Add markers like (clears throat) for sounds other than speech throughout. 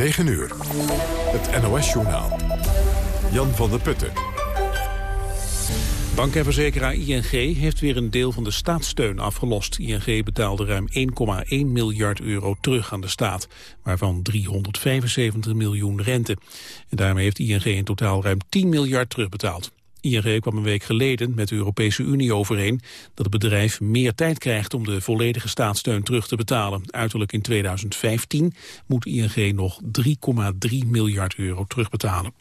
9 uur. Het NOS-journaal. Jan van der Putten. Bank en verzekeraar ING heeft weer een deel van de staatssteun afgelost. ING betaalde ruim 1,1 miljard euro terug aan de staat, waarvan 375 miljoen rente. En daarmee heeft ING in totaal ruim 10 miljard terugbetaald. ING kwam een week geleden met de Europese Unie overeen dat het bedrijf meer tijd krijgt om de volledige staatssteun terug te betalen. Uiterlijk in 2015 moet ING nog 3,3 miljard euro terugbetalen.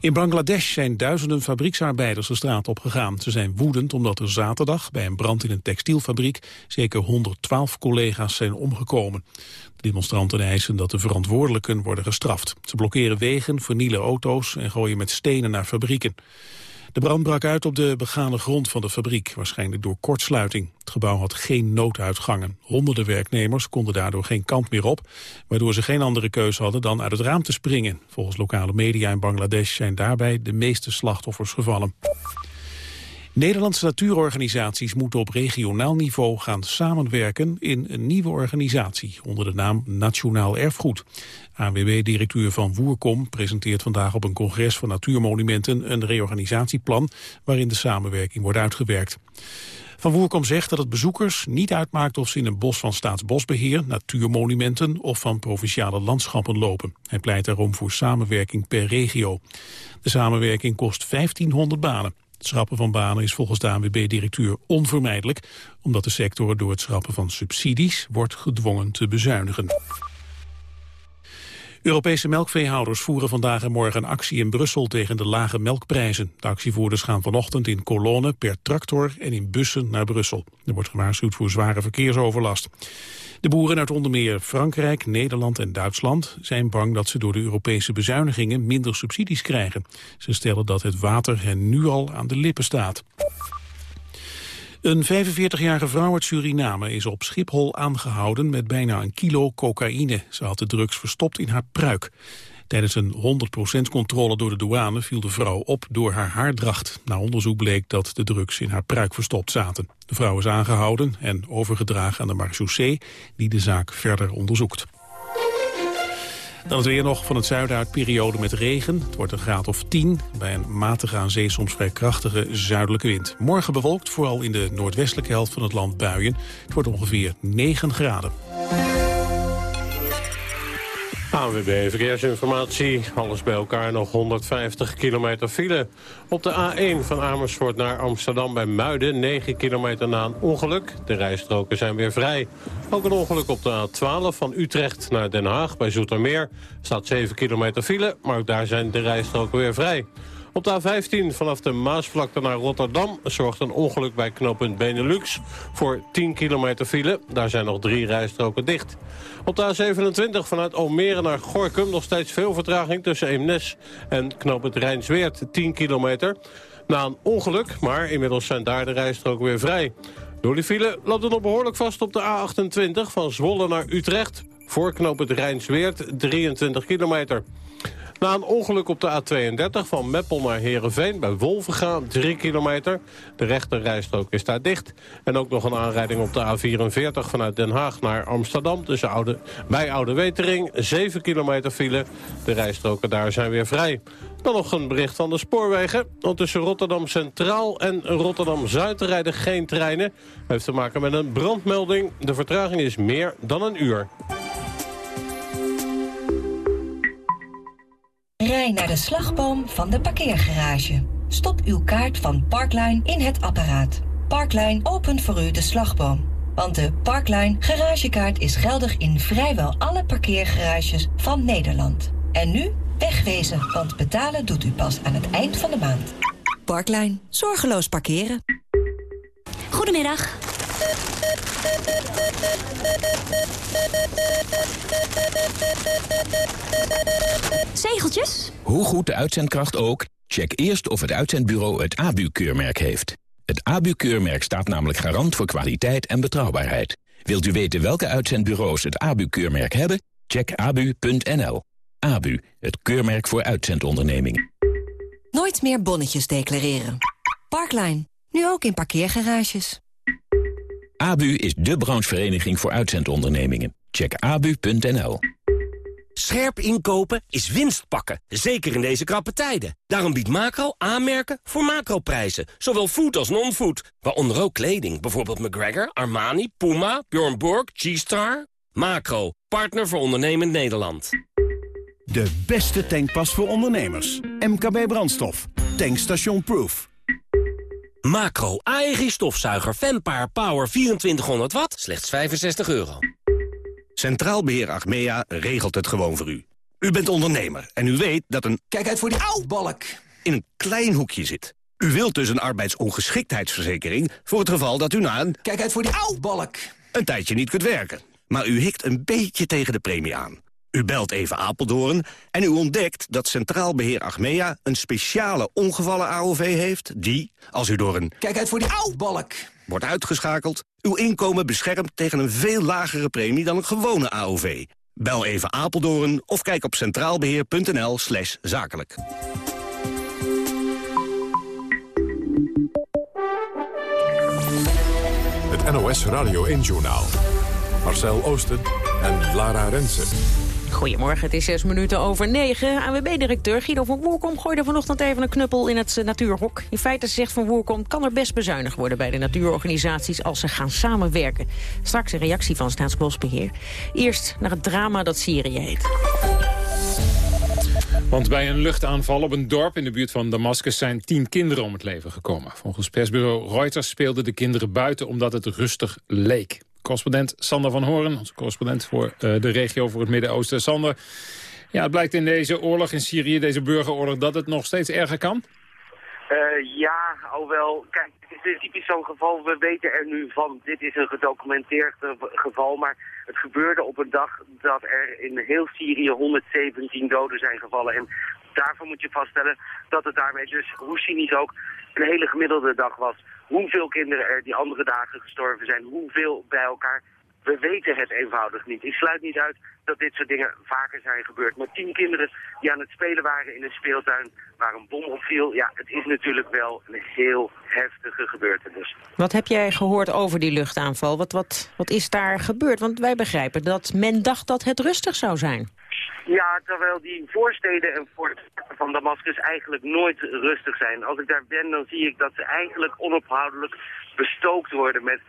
In Bangladesh zijn duizenden fabrieksarbeiders de straat opgegaan. Ze zijn woedend omdat er zaterdag bij een brand in een textielfabriek zeker 112 collega's zijn omgekomen. De demonstranten eisen dat de verantwoordelijken worden gestraft. Ze blokkeren wegen, vernielen auto's en gooien met stenen naar fabrieken. De brand brak uit op de begane grond van de fabriek, waarschijnlijk door kortsluiting. Het gebouw had geen nooduitgangen. Honderden werknemers konden daardoor geen kant meer op, waardoor ze geen andere keuze hadden dan uit het raam te springen. Volgens lokale media in Bangladesh zijn daarbij de meeste slachtoffers gevallen. Nederlandse natuurorganisaties moeten op regionaal niveau gaan samenwerken in een nieuwe organisatie onder de naam Nationaal Erfgoed. ANWB-directeur Van Woerkom presenteert vandaag op een congres van natuurmonumenten een reorganisatieplan waarin de samenwerking wordt uitgewerkt. Van Woerkom zegt dat het bezoekers niet uitmaakt of ze in een bos van staatsbosbeheer, natuurmonumenten of van provinciale landschappen lopen. Hij pleit daarom voor samenwerking per regio. De samenwerking kost 1500 banen. Het schrappen van banen is volgens de ANWB-directeur onvermijdelijk... omdat de sector door het schrappen van subsidies wordt gedwongen te bezuinigen. Europese melkveehouders voeren vandaag en morgen een actie in Brussel tegen de lage melkprijzen. De actievoerders gaan vanochtend in kolonnen per tractor en in bussen naar Brussel. Er wordt gewaarschuwd voor zware verkeersoverlast. De boeren uit onder meer Frankrijk, Nederland en Duitsland zijn bang dat ze door de Europese bezuinigingen minder subsidies krijgen. Ze stellen dat het water hen nu al aan de lippen staat. Een 45-jarige vrouw uit Suriname is op Schiphol aangehouden met bijna een kilo cocaïne. Ze had de drugs verstopt in haar pruik. Tijdens een 100% controle door de douane viel de vrouw op door haar haardracht. Na onderzoek bleek dat de drugs in haar pruik verstopt zaten. De vrouw is aangehouden en overgedragen aan de marechaussee die de zaak verder onderzoekt. Dan weer nog van het zuiden uit periode met regen. Het wordt een graad of 10. Bij een matige aan zee soms vrij krachtige zuidelijke wind. Morgen bewolkt, vooral in de noordwestelijke helft van het land buien. Het wordt ongeveer 9 graden. ANWB Verkeersinformatie. Alles bij elkaar nog 150 kilometer file. Op de A1 van Amersfoort naar Amsterdam bij Muiden... 9 kilometer na een ongeluk. De rijstroken zijn weer vrij. Ook een ongeluk op de A12 van Utrecht naar Den Haag bij Zoetermeer. Staat 7 kilometer file, maar ook daar zijn de rijstroken weer vrij. Op de A15 vanaf de Maasvlakte naar Rotterdam zorgt een ongeluk bij knooppunt Benelux voor 10 kilometer file. Daar zijn nog drie rijstroken dicht. Op de A27 vanuit Almere naar Gorkum nog steeds veel vertraging tussen Eemnes en knooppunt Rijnsweert 10 kilometer. Na een ongeluk, maar inmiddels zijn daar de rijstroken weer vrij. Door die file loopt het nog behoorlijk vast op de A28 van Zwolle naar Utrecht. Voor knooppunt Rijnsweert 23 kilometer. Na een ongeluk op de A32 van Meppel naar Heerenveen bij Wolvengaan 3 kilometer. De rechterrijstrook is daar dicht. En ook nog een aanrijding op de A44 vanuit Den Haag naar Amsterdam. Tussen Oude, bij Oude Wetering 7 kilometer file. De rijstroken daar zijn weer vrij. Dan nog een bericht van de spoorwegen. Want tussen Rotterdam Centraal en Rotterdam Zuid rijden geen treinen. heeft te maken met een brandmelding. De vertraging is meer dan een uur. Rij naar de slagboom van de parkeergarage. Stop uw kaart van Parkline in het apparaat. Parkline opent voor u de slagboom. Want de Parkline garagekaart is geldig in vrijwel alle parkeergarages van Nederland. En nu wegwezen, want betalen doet u pas aan het eind van de maand. Parkline. Zorgeloos parkeren. Goedemiddag. Zegeltjes? Hoe goed de uitzendkracht ook, check eerst of het uitzendbureau het ABU-keurmerk heeft. Het ABU-keurmerk staat namelijk garant voor kwaliteit en betrouwbaarheid. Wilt u weten welke uitzendbureaus het ABU-keurmerk hebben? Check abu.nl. ABU, het keurmerk voor uitzendondernemingen. Nooit meer bonnetjes declareren. Parkline. Nu ook in parkeergarages. ABU is de branchevereniging voor uitzendondernemingen. Check abu.nl. Scherp inkopen is winst pakken, zeker in deze krappe tijden. Daarom biedt Macro aanmerken voor macroprijzen. Zowel food als non-food, waaronder ook kleding. Bijvoorbeeld McGregor, Armani, Puma, Bjorn Borg, G-Star. Macro, partner voor ondernemend Nederland. De beste tankpas voor ondernemers. MKB Brandstof. Tankstation Proof. Macro, eigen stofzuiger, Fenpaar Power 2400 watt, slechts 65 euro. Centraal Beheer Achmea regelt het gewoon voor u. U bent ondernemer en u weet dat een... Kijk uit voor die balk In een klein hoekje zit. U wilt dus een arbeidsongeschiktheidsverzekering... voor het geval dat u na een... Kijk uit voor die balk een tijdje niet kunt werken. Maar u hikt een beetje tegen de premie aan. U belt even Apeldoorn en u ontdekt dat Centraal Beheer Achmea... een speciale ongevallen AOV heeft die, als u door een... Kijk uit voor die balk wordt uitgeschakeld... uw inkomen beschermt tegen een veel lagere premie dan een gewone AOV. Bel even Apeldoorn of kijk op centraalbeheer.nl slash zakelijk. Het NOS Radio 1-journaal. Marcel Oosten en Lara Rensen. Goedemorgen, het is zes minuten over negen. AWB-directeur Guido van Woerkom gooide vanochtend even een knuppel in het natuurhok. In feite zegt van Woerkom kan er best bezuinigd worden bij de natuurorganisaties als ze gaan samenwerken. Straks een reactie van Staatsbosbeheer. Eerst naar het drama dat Syrië heet. Want bij een luchtaanval op een dorp in de buurt van Damascus zijn tien kinderen om het leven gekomen. Volgens persbureau Reuters speelden de kinderen buiten omdat het rustig leek correspondent Sander van Horen. Onze correspondent voor uh, de regio voor het Midden-Oosten. Sander, ja, het blijkt in deze oorlog in Syrië, deze burgeroorlog, dat het nog steeds erger kan? Uh, ja, alhoewel, kijk, het is typisch zo'n geval, we weten er nu van, dit is een gedocumenteerd geval, maar het gebeurde op een dag dat er in heel Syrië 117 doden zijn gevallen. En daarvan moet je vaststellen dat het daarmee dus, hoe cynisch ook, een hele gemiddelde dag was hoeveel kinderen er die andere dagen gestorven zijn, hoeveel bij elkaar. We weten het eenvoudig niet. Ik sluit niet uit dat dit soort dingen vaker zijn gebeurd. Maar tien kinderen die aan het spelen waren in een speeltuin waar een bom opviel... ja, het is natuurlijk wel een heel heftige gebeurtenis. Wat heb jij gehoord over die luchtaanval? Wat, wat, wat is daar gebeurd? Want wij begrijpen dat men dacht dat het rustig zou zijn. Ja, terwijl die voorsteden en voor van Damascus eigenlijk nooit rustig zijn. Als ik daar ben, dan zie ik dat ze eigenlijk onophoudelijk bestookt worden met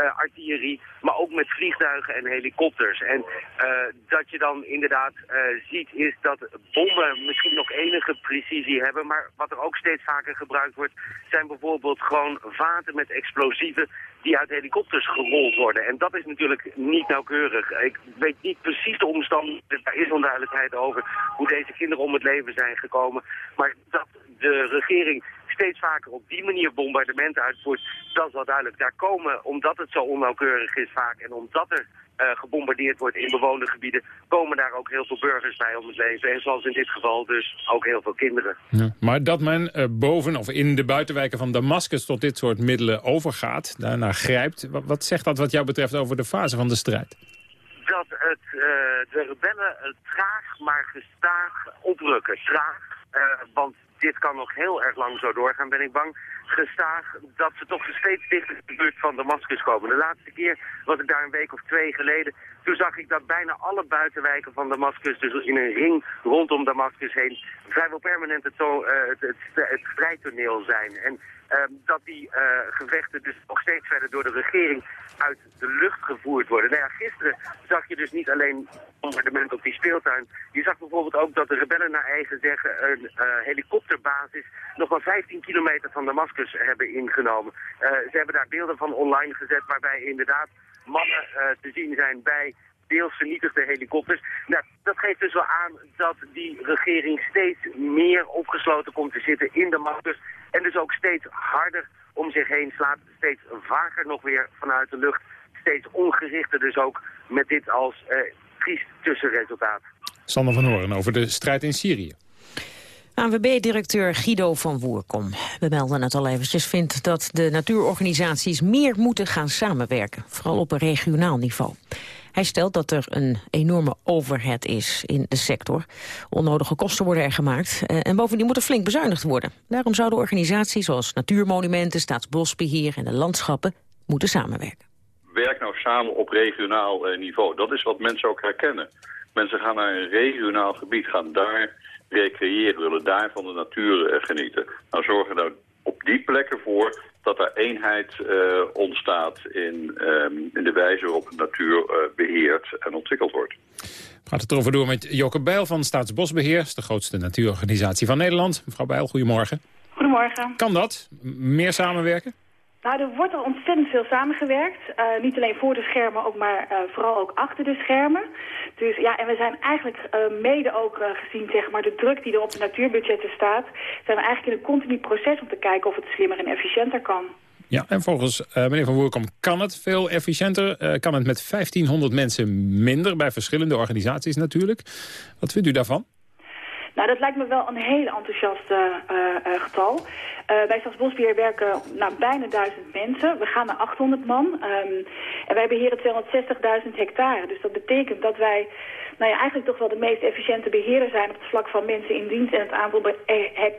artillerie, maar ook met vliegtuigen en helikopters. En uh, dat je dan inderdaad uh, ziet is dat bommen misschien nog enige precisie hebben, maar wat er ook steeds vaker gebruikt wordt, zijn bijvoorbeeld gewoon vaten met explosieven die uit helikopters gerold worden. En dat is natuurlijk niet nauwkeurig. Ik weet niet precies de omstandigheden, daar is onduidelijkheid over hoe deze kinderen om het leven zijn gekomen. Maar dat de regering steeds vaker op die manier bombardementen uitvoert, dat is wel duidelijk. Daar komen, omdat het zo onnauwkeurig is vaak en omdat er uh, gebombardeerd wordt in bewoonde gebieden, komen daar ook heel veel burgers bij om het leven. En zoals in dit geval dus ook heel veel kinderen. Ja, maar dat men uh, boven of in de buitenwijken van Damascus tot dit soort middelen overgaat, daarna grijpt. Wat, wat zegt dat wat jou betreft over de fase van de strijd? Dat het, uh, de rebellen traag maar gestaag oprukken. Traag, want dit kan nog heel erg lang zo doorgaan, ben ik bang. Gestaag dat ze toch steeds dichter in de buurt van Damascus komen. De laatste keer was ik daar een week of twee geleden. Toen zag ik dat bijna alle buitenwijken van Damascus, dus in een ring rondom Damascus heen, vrijwel permanent het, uh, het, het, strijdtoneel zijn. En dat die uh, gevechten dus nog steeds verder door de regering uit de lucht gevoerd worden. Nou ja, gisteren zag je dus niet alleen bombardement op die speeltuin. Je zag bijvoorbeeld ook dat de rebellen naar eigen zeggen een uh, helikopterbasis nog maar 15 kilometer van Damascus hebben ingenomen. ze hebben daar beelden van online gezet waarbij inderdaad mannen te zien zijn bij deels vernietigde helikopters. Nou, dat geeft dus wel aan dat die regering steeds meer opgesloten komt te zitten in Damascus. En dus ook steeds harder om zich heen slaat. Steeds vaker nog weer vanuit de lucht. Steeds ongerichter dus ook met dit als eh, triest tussenresultaat. Sander van Horen over de strijd in Syrië. ANWB-directeur Guido van Woerkom. We melden het al eventjes, vindt dat de natuurorganisaties meer moeten gaan samenwerken. Vooral op een regionaal niveau. Hij stelt dat er een enorme overhead is in de sector. Onnodige kosten worden er gemaakt eh, en bovendien moet er flink bezuinigd worden. Daarom zouden organisaties zoals Natuurmonumenten, Staatsbosbeheer en de landschappen moeten samenwerken. werk nou samen op regionaal eh, niveau. Dat is wat mensen ook herkennen. Mensen gaan naar een regionaal gebied, gaan daar recreëren, willen daar van de natuur eh, genieten. Nou zorgen daar op die plekken voor dat er eenheid uh, ontstaat in, um, in de wijze waarop de natuur uh, beheerd en ontwikkeld wordt. Gaat het erover door met Joke Bijl van Staatsbosbeheer, de grootste natuurorganisatie van Nederland. Mevrouw Bijl, goedemorgen. Goedemorgen. Kan dat? meer samenwerken? Nou, er wordt al ontzettend veel samengewerkt. Uh, niet alleen voor de schermen, ook maar uh, vooral ook achter de schermen. Dus ja, en we zijn eigenlijk uh, mede ook gezien, zeg maar, de druk die er op de natuurbudgetten staat... zijn we eigenlijk in een continu proces om te kijken of het slimmer en efficiënter kan. Ja, en volgens meneer Van Woerkom kan het veel efficiënter. kan het met 1500 mensen minder bij verschillende organisaties natuurlijk. Wat vindt u daarvan? Nou, dat lijkt me wel een heel enthousiast uh, uh, getal. Uh, bij Stadsbosbeheer werken nou, bijna duizend mensen. We gaan naar 800 man. Um, en wij beheren 260.000 hectare. Dus dat betekent dat wij nou ja, eigenlijk toch wel de meest efficiënte beheerder zijn... op het vlak van mensen in dienst en het aantal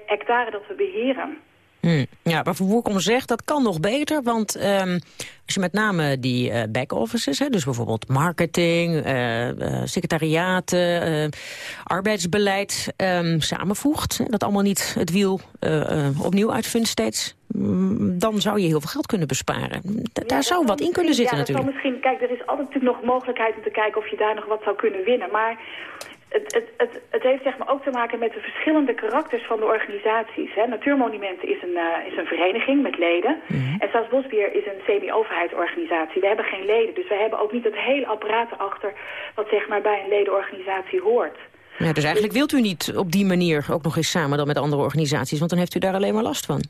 hectare dat we beheren. Hmm. Ja, maar Van Woerkom zegt dat kan nog beter, want um, als je met name die uh, back-offices, dus bijvoorbeeld marketing, uh, uh, secretariaten, arbeidsbeleid um, samenvoegt, dat allemaal niet het wiel opnieuw uitvindt steeds, mm, dan zou je heel veel geld kunnen besparen. Daar zou wat in kunnen zitten ja, natuurlijk. Misschien, kijk, er is altijd natuurlijk nog mogelijkheid om te kijken of je daar nog wat zou kunnen winnen, maar het, het, het, het, heeft zeg maar ook te maken met de verschillende karakters van de organisaties. Hè. Natuurmonumenten is een, uh, is een vereniging met leden. Mhm. En Staatsbosbeheer is een semi-overheidsorganisatie. We hebben geen leden, dus we hebben ook niet het hele apparaat erachter... wat zeg maar bij een ledenorganisatie hoort. Ja, dus eigenlijk wilt u niet op die manier ook nog eens samen dan met andere organisaties... want dan heeft u daar alleen maar last van.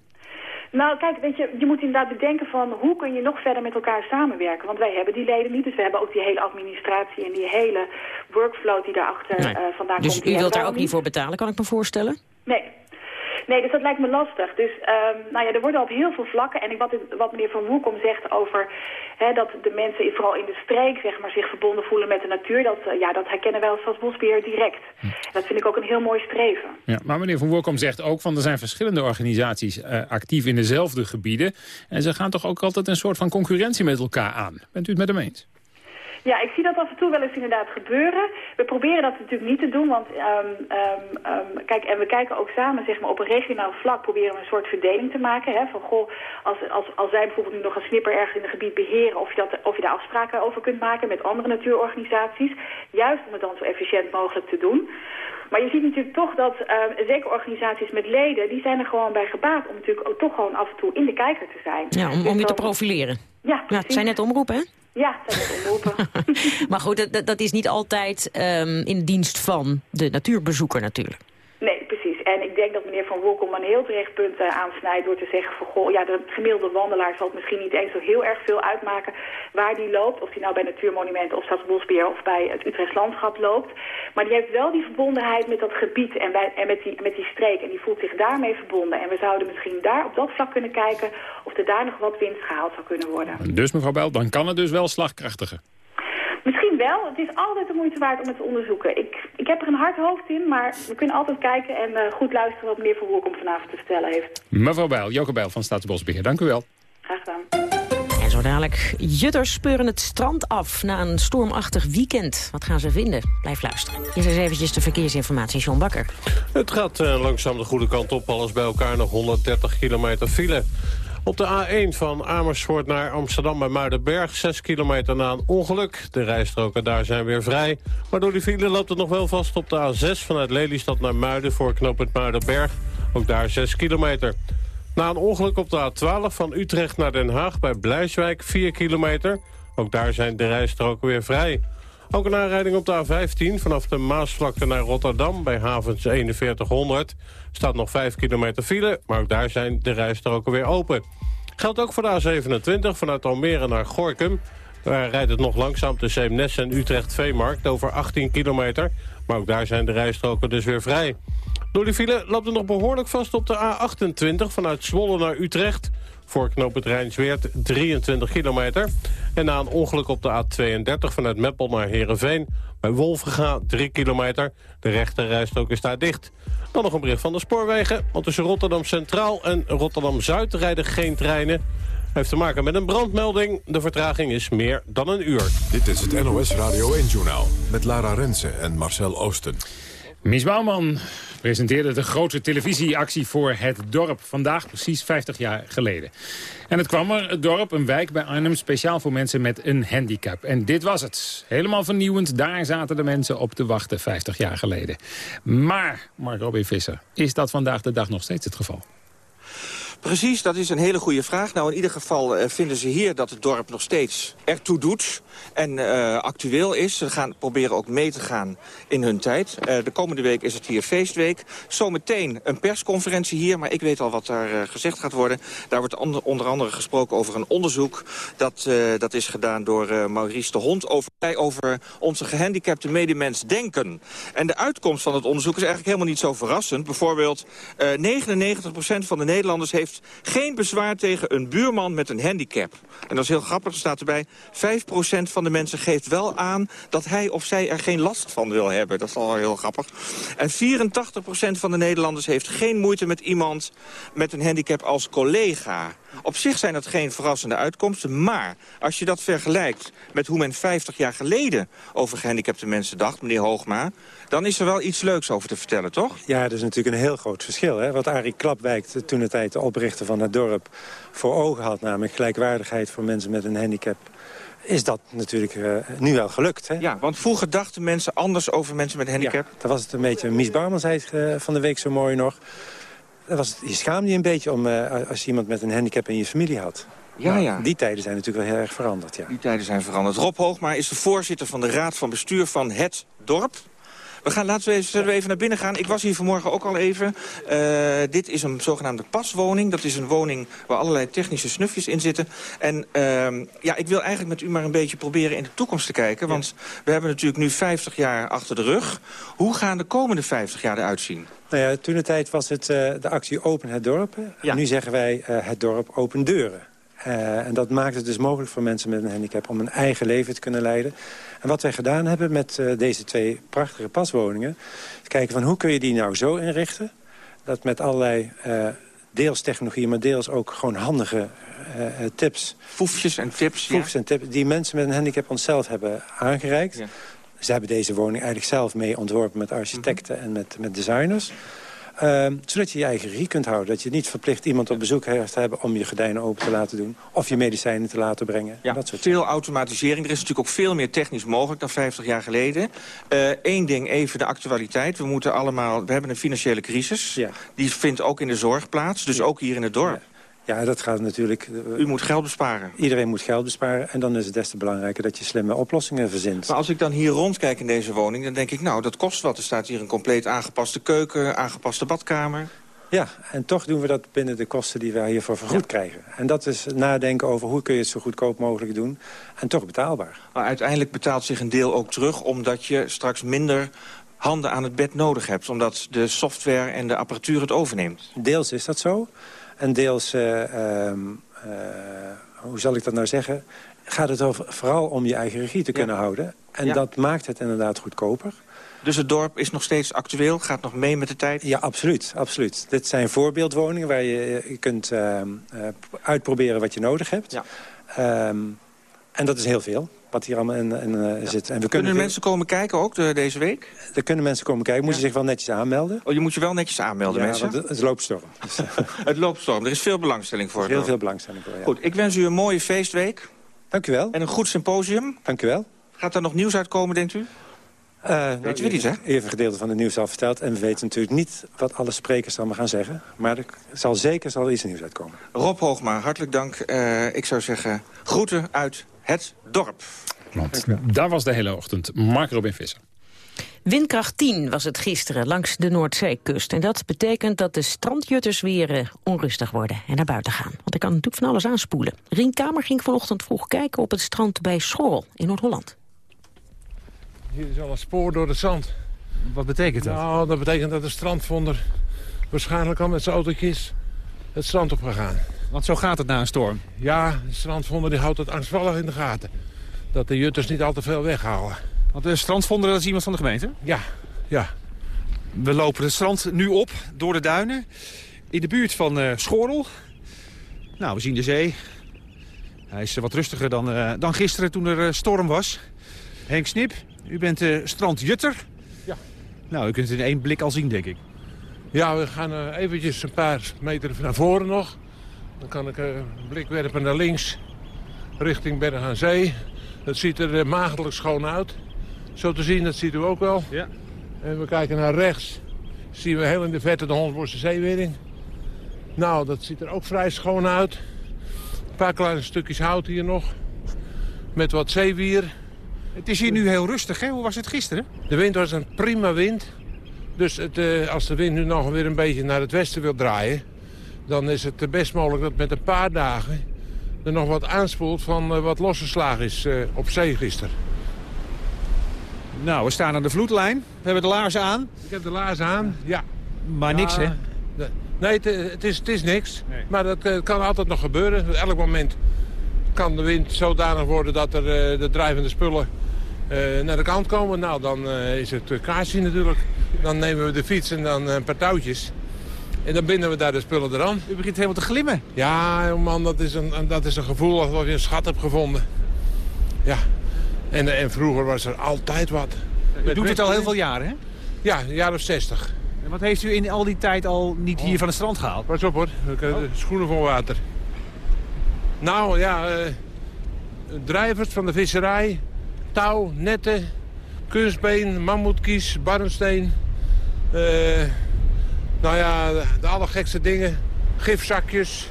Nou, kijk, weet je, je moet inderdaad bedenken van hoe kun je nog verder met elkaar samenwerken. Want wij hebben die leden niet, dus we hebben ook die hele administratie en die hele workflow die daarachter nee. uh, vandaan dus komt. Dus u wilt daar ook niet voor betalen, kan ik me voorstellen? Nee. Nee, dus dat lijkt me lastig. Dus um, nou ja, er worden op heel veel vlakken. En wat, wat meneer Van Woekom zegt over hè, dat de mensen vooral in de streek zeg maar, zich verbonden voelen met de natuur. Dat, uh, ja, dat herkennen wij als bosbeheer direct. Hm. Dat vind ik ook een heel mooi streven. Ja, maar meneer Van Woekom zegt ook van er zijn verschillende organisaties uh, actief in dezelfde gebieden. En ze gaan toch ook altijd een soort van concurrentie met elkaar aan. Bent u het met hem eens? Ja, ik zie dat af en toe wel eens inderdaad gebeuren. We proberen dat natuurlijk niet te doen, want um, um, um, kijk, en we kijken ook samen, zeg maar, op een regionaal vlak proberen we een soort verdeling te maken. Hè, van goh, als, als, als wij bijvoorbeeld nu nog een snipper ergens in het gebied beheren, of je, dat, of je daar afspraken over kunt maken met andere natuurorganisaties. Juist om het dan zo efficiënt mogelijk te doen. Maar je ziet natuurlijk toch dat, uh, zeker organisaties met leden, die zijn er gewoon bij gebaat om natuurlijk ook toch gewoon af en toe in de kijker te zijn. Ja, om, om je te profileren. Ja, het zijn net omroepen, hè? Ja, dat is omroepen. maar goed, dat, dat is niet altijd um, in dienst van de natuurbezoeker natuurlijk. Nee, precies. En ik denk dat meneer Van Wolkom een heel terecht punt uh, aansnijdt door te zeggen van goh, ja, de gemiddelde wandelaar zal het misschien niet eens zo heel erg veel uitmaken waar die loopt. Of die nou bij Natuurmonumenten of Stadsbosbeheer of bij het Utrechts Landschap loopt. Maar die heeft wel die verbondenheid met dat gebied en, bij, en met, die, met die streek. En die voelt zich daarmee verbonden. En we zouden misschien daar op dat vlak kunnen kijken of er daar nog wat winst gehaald zou kunnen worden. Dus mevrouw Bel, dan kan het dus wel slagkrachtiger. Misschien wel. Het is altijd de moeite waard om het te onderzoeken. Ik, ik heb er een hard hoofd in, maar we kunnen altijd kijken en uh, goed luisteren wat meneer Van Woerkom vanavond te vertellen heeft. Mevrouw Bijl, Joke Bijl van Staatsbosbeheer, dank u wel. Graag gedaan. En zo dadelijk, jutters speuren het strand af na een stormachtig weekend. Wat gaan ze vinden? Blijf luisteren. Hier is eventjes de verkeersinformatie, John Bakker. Het gaat uh, langzaam de goede kant op. Alles bij elkaar nog 130 kilometer file. Op de A1 van Amersfoort naar Amsterdam bij Muidenberg. 6 kilometer na een ongeluk. De rijstroken daar zijn weer vrij. Maar door die file loopt het nog wel vast op de A6 vanuit Lelystad naar Muiden voor knooppunt Muidenberg. Ook daar 6 kilometer. Na een ongeluk op de A12 van Utrecht naar Den Haag bij Blijswijk 4 kilometer. Ook daar zijn de rijstroken weer vrij. Ook een aanrijding op de A15 vanaf de Maasvlakte naar Rotterdam bij havens 4100. Staat nog 5 kilometer file, maar ook daar zijn de rijstroken weer open. Geldt ook voor de A27 vanuit Almere naar Gorkum. Daar rijdt het nog langzaam tussen Eemnes en Utrecht-Veemarkt over 18 kilometer. Maar ook daar zijn de rijstroken dus weer vrij. Door die file loopt het nog behoorlijk vast op de A28 vanuit Zwolle naar Utrecht. Voor knooppunt Rijnsweert 23 kilometer. En na een ongeluk op de A32 vanuit Meppel naar Heerenveen... bij Wolvenga 3 kilometer. De rechte rijstrook is daar dicht. Dan nog een bericht van de spoorwegen. Want tussen Rotterdam Centraal en Rotterdam Zuid rijden geen treinen. Heeft te maken met een brandmelding. De vertraging is meer dan een uur. Dit is het NOS Radio 1-journaal met Lara Rensen en Marcel Oosten. Mies Bouwman presenteerde de grote televisieactie voor het dorp. Vandaag precies 50 jaar geleden. En het kwam er, het dorp, een wijk bij Arnhem... speciaal voor mensen met een handicap. En dit was het. Helemaal vernieuwend. Daar zaten de mensen op te wachten 50 jaar geleden. Maar, Mark Robin Visser, is dat vandaag de dag nog steeds het geval? Precies, dat is een hele goede vraag. Nou, in ieder geval uh, vinden ze hier dat het dorp nog steeds ertoe doet en uh, actueel is. Ze gaan proberen ook mee te gaan in hun tijd. Uh, de komende week is het hier feestweek. Zometeen een persconferentie hier, maar ik weet al wat daar gezegd gaat worden. Daar wordt onder, onder andere gesproken over een onderzoek. Dat, dat is gedaan door Maurice de Hond over, over onze gehandicapte medemens denken. En de uitkomst van het onderzoek is eigenlijk helemaal niet zo verrassend. Bijvoorbeeld 99% van de Nederlanders heeft geen bezwaar tegen een buurman met een handicap. En dat is heel grappig, er staat erbij... 5% van de mensen geeft wel aan dat hij of zij er geen last van wil hebben. Dat is al heel grappig. En 84% van de Nederlanders heeft geen moeite met iemand met een handicap als collega. Op zich zijn dat geen verrassende uitkomsten, maar als je dat vergelijkt met hoe men 50 jaar geleden over gehandicapte mensen dacht, meneer Hoogma, dan is er wel iets leuks over te vertellen, toch? Ja, dat is natuurlijk een heel groot verschil. Hè? Wat Arie Klapwijk toen de tijd de oprichter van het dorp voor ogen had, namelijk gelijkwaardigheid voor mensen met een handicap is dat natuurlijk uh, nu wel gelukt. Hè? Ja, want vroeger dachten mensen anders over mensen met handicap. Ja, dat was het een beetje, Mies Barman zei het uh, van de week zo mooi nog. Was, je schaamde je een beetje om, uh, als je iemand met een handicap in je familie had. Ja, nou, ja. Die tijden zijn natuurlijk wel heel erg veranderd, ja. Die tijden zijn veranderd. Rob Hoogma is de voorzitter van de Raad van Bestuur van het dorp. We gaan, laten we even, zullen we even naar binnen gaan. Ik was hier vanmorgen ook al even. Uh, dit is een zogenaamde paswoning. Dat is een woning waar allerlei technische snufjes in zitten. En uh, ja, ik wil eigenlijk met u maar een beetje proberen in de toekomst te kijken. Want we hebben natuurlijk nu 50 jaar achter de rug. Hoe gaan de komende 50 jaar eruit zien? Nou ja, toen de tijd was het uh, de actie Open het Dorp. Ja. En nu zeggen wij uh, het dorp Open Deuren. En dat maakt het dus mogelijk voor mensen met een handicap om een eigen leven te kunnen leiden. En wat wij gedaan hebben met uh, deze twee prachtige paswoningen... is kijken van hoe kun je die nou zo inrichten... dat met allerlei uh, deels technologie, maar deels ook gewoon handige tips... Foefjes en tips, Foefjes ja. en tips die mensen met een handicap onszelf hebben aangereikt. Ja. Ze hebben deze woning eigenlijk zelf mee ontworpen met architecten mm -hmm. en met, met designers... Uh, zodat je je eigen regie kunt houden. Dat je niet verplicht iemand op bezoek hebt te hebben... om je gordijnen open te laten doen. Of je medicijnen te laten brengen. Ja, dat soort veel dingen. automatisering. Er is natuurlijk ook veel meer technisch mogelijk dan 50 jaar geleden. Eén uh, ding, even de actualiteit. We, moeten allemaal, we hebben een financiële crisis. Ja. Die vindt ook in de zorg plaats. Dus ja. ook hier in het dorp. Ja. Dat gaat natuurlijk... U moet geld besparen. Iedereen moet geld besparen. En dan is het des te belangrijker dat je slimme oplossingen verzint. Maar als ik dan hier rondkijk in deze woning... dan denk ik, nou, dat kost wat. Er staat hier een compleet aangepaste keuken, aangepaste badkamer. Ja, en toch doen we dat binnen de kosten die wij hiervoor vergoed ja. krijgen. En dat is nadenken over hoe kun je het zo goedkoop mogelijk doen. En toch betaalbaar. Maar uiteindelijk betaalt zich een deel ook terug... omdat je straks minder handen aan het bed nodig hebt. Omdat de software en de apparatuur het overneemt. Deels is dat zo. En deels, uh, uh, uh, hoe zal ik dat nou zeggen... gaat het over, vooral om je eigen regie te ja. kunnen houden. En ja. dat maakt het inderdaad goedkoper. Dus het dorp is nog steeds actueel, gaat nog mee met de tijd? Ja, absoluut. absoluut. Dit zijn voorbeeldwoningen waar je, je kunt uitproberen wat je nodig hebt. Ja. Um, en dat is heel veel wat hier allemaal in, in ja. zit. En we kunnen, kunnen mensen komen kijken ook de, deze week? Er kunnen mensen komen kijken. Moeten ja. zich wel netjes aanmelden. Oh, je moet je wel netjes aanmelden, ja, mensen? Het loopt storm. (laughs) Het loopt storm. Er is veel belangstelling voor. Er is heel veel belangstelling voor, Goed, ik wens u een mooie feestweek. Dank u wel. En een goed symposium. Dank u wel. Gaat er nog nieuws uitkomen, denkt u? Uh, Weet je wel iets, hè? Even gedeelte van het nieuws al verteld. En we weten natuurlijk niet wat alle sprekers allemaal gaan zeggen. Maar er zal zeker zal iets nieuws uitkomen. Rob Hoogma, hartelijk dank. Uh, ik zou zeggen, groeten uit het dorp. Want daar was de hele ochtend Mark Robin Visser. Windkracht 10 was het gisteren langs de Noordzeekust. En dat betekent dat de strandjutters weer uh, onrustig worden en naar buiten gaan. Want er kan natuurlijk van alles aanspoelen. Rien Kamer ging vanochtend vroeg kijken op het strand bij Schorrel in Noord-Holland. Hier is al een spoor door het zand. Wat betekent dat? Nou, dat betekent dat de strandvonder waarschijnlijk al met zijn autootjes het strand op gegaan. Want zo gaat het na een storm? Ja, de strandvonder die houdt het angstvallig in de gaten. Dat de jutters niet al te veel weghalen. Want de strandvonder, dat is iemand van de gemeente? Ja, ja. We lopen het strand nu op door de duinen. In de buurt van uh, Schorel. Nou, we zien de zee. Hij is wat rustiger dan, dan gisteren toen er storm was. Henk Snip, u bent strandjutter. Ja. Nou, u kunt het in één blik al zien, denk ik. Ja, we gaan uh, eventjes een paar meter naar voren nog. Dan kan ik een blik werpen naar links, richting Berg aan Zee. Dat ziet er uh, maagdelijk schoon uit. Zo te zien, dat ziet u ook wel. Ja. En we kijken naar rechts. Zien we heel in de verte de Hondsborse Zeewering. Nou, dat ziet er ook vrij schoon uit. Een paar kleine stukjes hout hier nog. Met wat zeewier. Het is hier nu heel rustig, hè? Hoe was het gisteren? De wind was een prima wind. Dus het, uh, als de wind nu nog weer een beetje naar het westen wil draaien... dan is het best mogelijk dat met een paar dagen... er nog wat aanspoelt van uh, wat losgeslagen is uh, op zee gisteren. Nou, we staan aan de vloedlijn. We hebben de laarzen aan. Ik heb de laarzen aan, ja. Maar ja, niks, hè? Nee, het, het, is, het is niks. Nee. Maar dat kan altijd nog gebeuren. Op elk moment kan de wind zodanig worden dat er de drijvende spullen naar de kant komen. Nou, dan is het kaarsje natuurlijk. Dan nemen we de fiets en dan een paar touwtjes. En dan binden we daar de spullen eraan. U begint helemaal te glimmen. Ja, man, dat is een, dat is een gevoel alsof je een schat hebt gevonden. Ja. En, en vroeger was er altijd wat. U doet het al heel veel jaren, hè? Ja, een jaar of zestig. En wat heeft u in al die tijd al niet hier van het strand gehaald? Pas op hoor, oh. schoenen vol water. Nou ja, uh, drijvers van de visserij, touw, netten, kunstbeen, mammoetkies, barnsteen. Uh, nou ja, de, de allergekste dingen. Gifzakjes.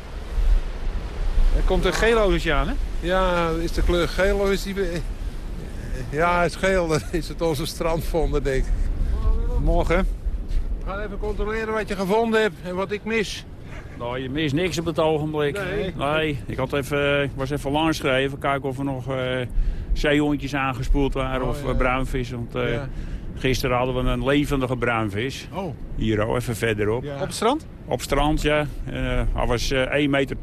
Er komt een geel aan, hè? Ja, is de kleur geel of is die... Ja, het is geel. Dan is het onze strandvonden, denk ik. Morgen. We gaan even controleren wat je gevonden hebt en wat ik mis. Nou, je mist niks op het ogenblik. Nee. nee ik, had even, ik was even langs geschreven. Kijken of er nog uh, zeehondjes aangespoeld waren oh, of ja. bruinvis. Want uh, ja. Gisteren hadden we een levendige bruinvis. Oh. Hier ook, even verderop. Ja. Op het strand? Op het strand, ja. Uh, hij was 1,80 meter.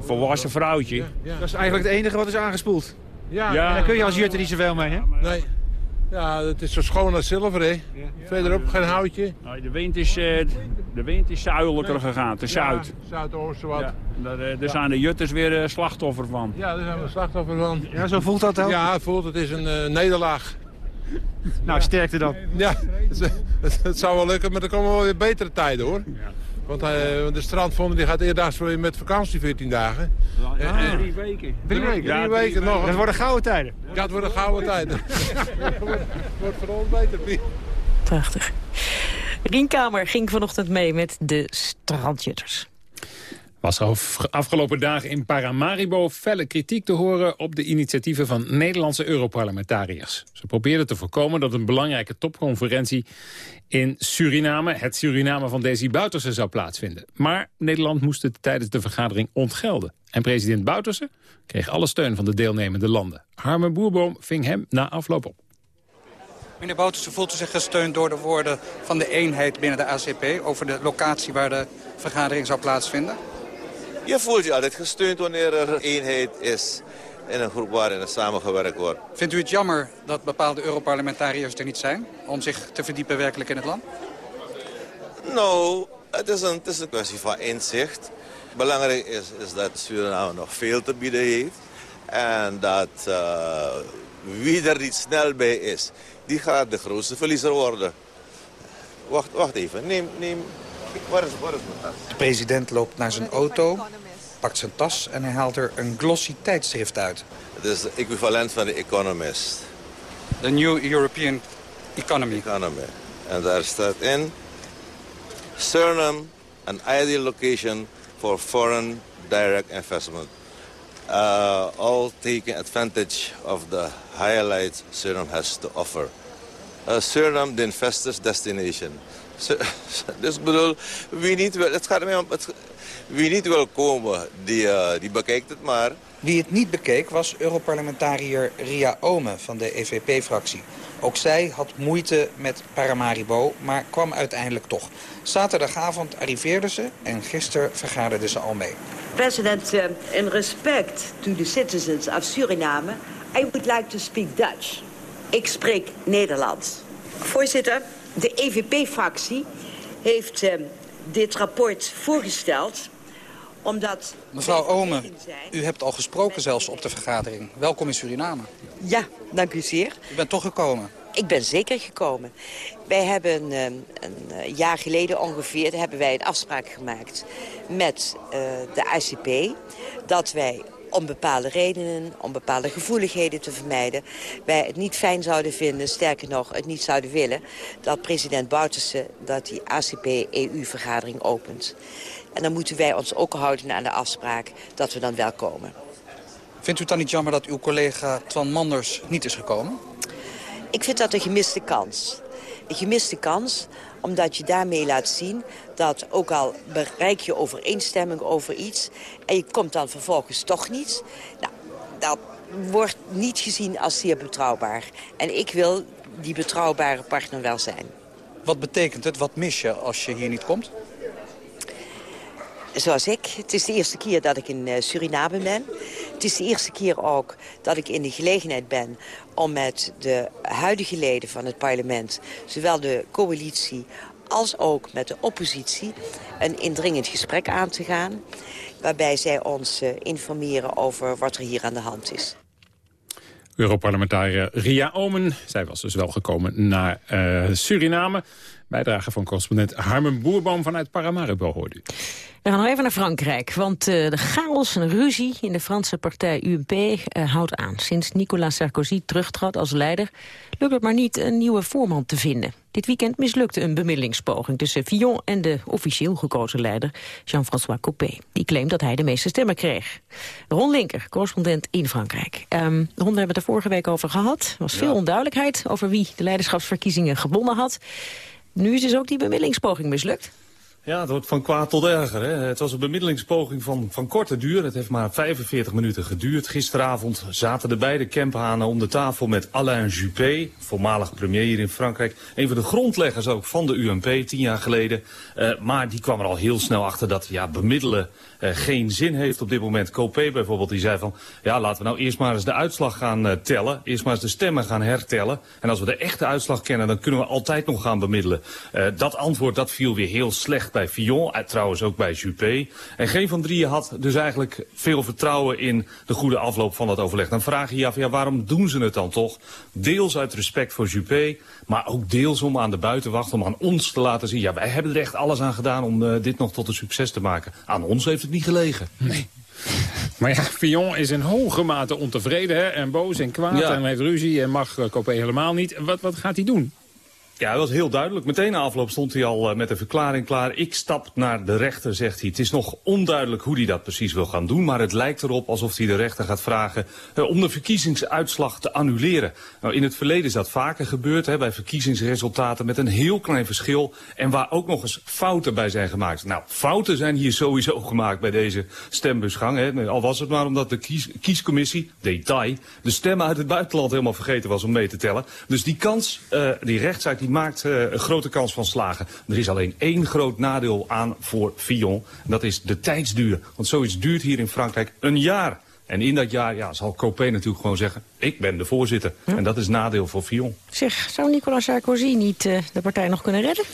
Volwassen vrouwtje. Dat is eigenlijk het enige wat is aangespoeld. Ja, ja. daar kun je als jutter niet zoveel mee, hè? Nee. Ja, het is zo schoon als zilver, hè? Ja. Verderop geen houtje. Nou, de, wind is, uh, de wind is zuidelijker gegaan, te zuid. Ja, zuidoosten wat. Ja. Daar, uh, daar zijn de jutters weer uh, slachtoffer van. Ja, daar zijn we slachtoffer van. Ja, zo voelt dat ook? Ja, het voelt. Het is een nederlaag. (laughs) Nou, sterkte dan. Ja, het, zou wel lukken, maar er komen wel weer betere tijden, hoor. Want uh, de strandvonden die gaat eerder weer met vakantie 14 dagen. Ja, ja. drie weken. Drie weken, drie weken nog. Dat worden gouden tijden. Ja, het worden gouden tijden. (laughs) (laughs) Het wordt voor ons beter, Prachtig. Rienkamer ging vanochtend mee met de strandjutters was afgelopen dagen in Paramaribo felle kritiek te horen op de initiatieven van Nederlandse Europarlementariërs. Ze probeerden te voorkomen dat een belangrijke topconferentie in Suriname, het Suriname van Desi Bouterse, zou plaatsvinden. Maar Nederland moest het tijdens de vergadering ontgelden. En president Bouterse kreeg alle steun van de deelnemende landen. Harmen Boerboom ving hem na afloop op. Meneer Bouterse voelt zich gesteund door de woorden van de eenheid binnen de ACP... over de locatie waar de vergadering zou plaatsvinden? Je voelt je altijd gesteund wanneer er eenheid is in een groep waarin er samengewerkt wordt. Vindt u het jammer dat bepaalde Europarlementariërs er niet zijn... om zich te verdiepen werkelijk in het land? Nou, het is een, het is een kwestie van inzicht. Belangrijk is, is dat Suriname nog veel te bieden heeft. En dat uh, wie er niet snel bij is, die gaat de grootste verliezer worden. Wacht, wacht even, neem, neem De president loopt naar zijn auto, pakt zijn tas en hij haalt er een glossy tijdschrift uit. Het is het equivalent van de Economist. The New European Economy. Economy. En daar staat in... Suriname, an ideal location for foreign direct investment. Uh, all taking advantage of the highlights Suriname has to offer. Uh, Suriname, the investors' destination. Dus ik bedoel, wie niet wil, het gaat om, het, wie niet wil komen, die, uh, die bekijkt het maar. Wie het niet bekeek was Europarlementariër Ria Ome van de EVP-fractie. Ook zij had moeite met Paramaribo, maar kwam uiteindelijk toch. Zaterdagavond arriveerde ze en gisteren vergaderde ze al mee. President, uh, in respect to the citizens of Suriname, I would like to speak Dutch. Ik spreek Nederlands. Voorzitter, de EVP-fractie heeft uh, dit rapport voorgesteld Omdat Mevrouw Omen, u hebt al gesproken zelfs op de vergadering. Welkom in Suriname. Ja, dank u zeer. U bent toch gekomen? Ik ben zeker gekomen. Wij hebben eh, een eh, jaar geleden ongeveer hebben wij een afspraak gemaakt met de ACP... dat wij om bepaalde redenen, om bepaalde gevoeligheden te vermijden... wij het niet fijn zouden vinden, sterker nog, het niet zouden willen... dat president Bouterse dat die ACP-EU-vergadering opent. En dan moeten wij ons ook houden aan de afspraak dat we dan wel komen. Vindt u het dan niet jammer dat uw collega Twan Manders niet is gekomen? Ik vind dat een gemiste kans. Een gemiste kans omdat je daarmee laat zien dat ook al bereik je overeenstemming over iets... en je komt dan vervolgens toch niet... Nou, dat wordt niet gezien als zeer betrouwbaar. En ik wil die betrouwbare partner wel zijn. Wat betekent het? Wat mis je als je hier niet komt? Zoals ik. Het is de eerste keer dat ik in eh, Suriname ben. Het is de eerste keer ook dat ik in de gelegenheid ben om met de huidige leden van het parlement... zowel de coalitie als ook met de oppositie een indringend gesprek aan te gaan... waarbij zij ons eh, informeren over wat er hier aan de hand is. Europarlementariër Ria Omen. Zij was dus wel gekomen naar uh, Suriname. Bijdrage van correspondent Harmen Boerboom vanuit Paramaribo hoorde u. We gaan nog even naar Frankrijk, want uh, de chaos en ruzie in de Franse partij UMP uh, houdt aan. Sinds Nicolas Sarkozy terugtrad als leider lukt het maar niet een nieuwe voorman te vinden. Dit weekend mislukte een bemiddelingspoging tussen Fillon en de officieel gekozen leider Jean-François Copé. Die claimt dat hij de meeste stemmen kreeg. Ron Linker, correspondent in Frankrijk. Um, Ron, daar hebben we het er vorige week over gehad. Er was veel onduidelijkheid over wie de leiderschapsverkiezingen gewonnen had. Nu is dus ook die bemiddelingspoging mislukt. Ja, het wordt van kwaad tot erger. Hè. Het was een bemiddelingspoging van, van korte duur. Het heeft maar 45 minuten geduurd. Gisteravond zaten de beide camphanen om de tafel met Alain Juppé, voormalig premier hier in Frankrijk. Een van de grondleggers ook van de UMP, tien jaar geleden. Uh, maar die kwam er al heel snel achter dat ja, bemiddelen geen zin heeft op dit moment. Copé bijvoorbeeld, die zei van, ja, laten we nou eerst maar eens de uitslag gaan uh, tellen. Eerst maar eens de stemmen gaan hertellen. En als we de echte uitslag kennen, dan kunnen we altijd nog gaan bemiddelen. dat antwoord, dat viel weer heel slecht bij Fillon, trouwens ook bij Juppé. En geen van drieën had dus eigenlijk veel vertrouwen in de goede afloop van dat overleg. Dan vraag je je af, ja, waarom doen ze het dan toch? Deels uit respect voor Juppé, maar ook deels om aan de buitenwacht, om aan ons te laten zien... ja, wij hebben er echt alles aan gedaan om uh, dit nog tot een succes te maken. Aan ons heeft het niet gelegen. Nee. (laughs) Maar ja, Fillon is in hoge mate ontevreden hè? en boos en kwaad ja. en heeft ruzie en mag uh, Copé helemaal niet. Wat, wat gaat hij doen? Ja, dat was heel duidelijk. Meteen na afloop stond hij al uh, met een verklaring klaar. Ik stap naar de rechter, zegt hij. Het is nog onduidelijk hoe hij dat precies wil gaan doen. Maar het lijkt erop alsof hij de rechter gaat vragen uh, om de verkiezingsuitslag te annuleren. Nou, in het verleden is dat vaker gebeurd hè, bij verkiezingsresultaten met een heel klein verschil. En waar ook nog eens fouten bij zijn gemaakt. Nou, fouten zijn hier sowieso (laughs) gemaakt bij deze stembusgang. Hè. Al was het maar omdat de kies kiescommissie, detail, de stemmen uit het buitenland helemaal vergeten was om mee te tellen. Dus die kans, uh, die rechtszaak, die maakt uh, een grote kans van slagen. Er is alleen één groot nadeel aan voor Fillon. En dat is de tijdsduur. Want zoiets duurt hier in Frankrijk een jaar. En in dat jaar ja, zal Copé natuurlijk gewoon zeggen... ik ben de voorzitter. En dat is nadeel voor Fillon. Zeg, zou Nicolas Sarkozy niet uh, de partij nog kunnen redden?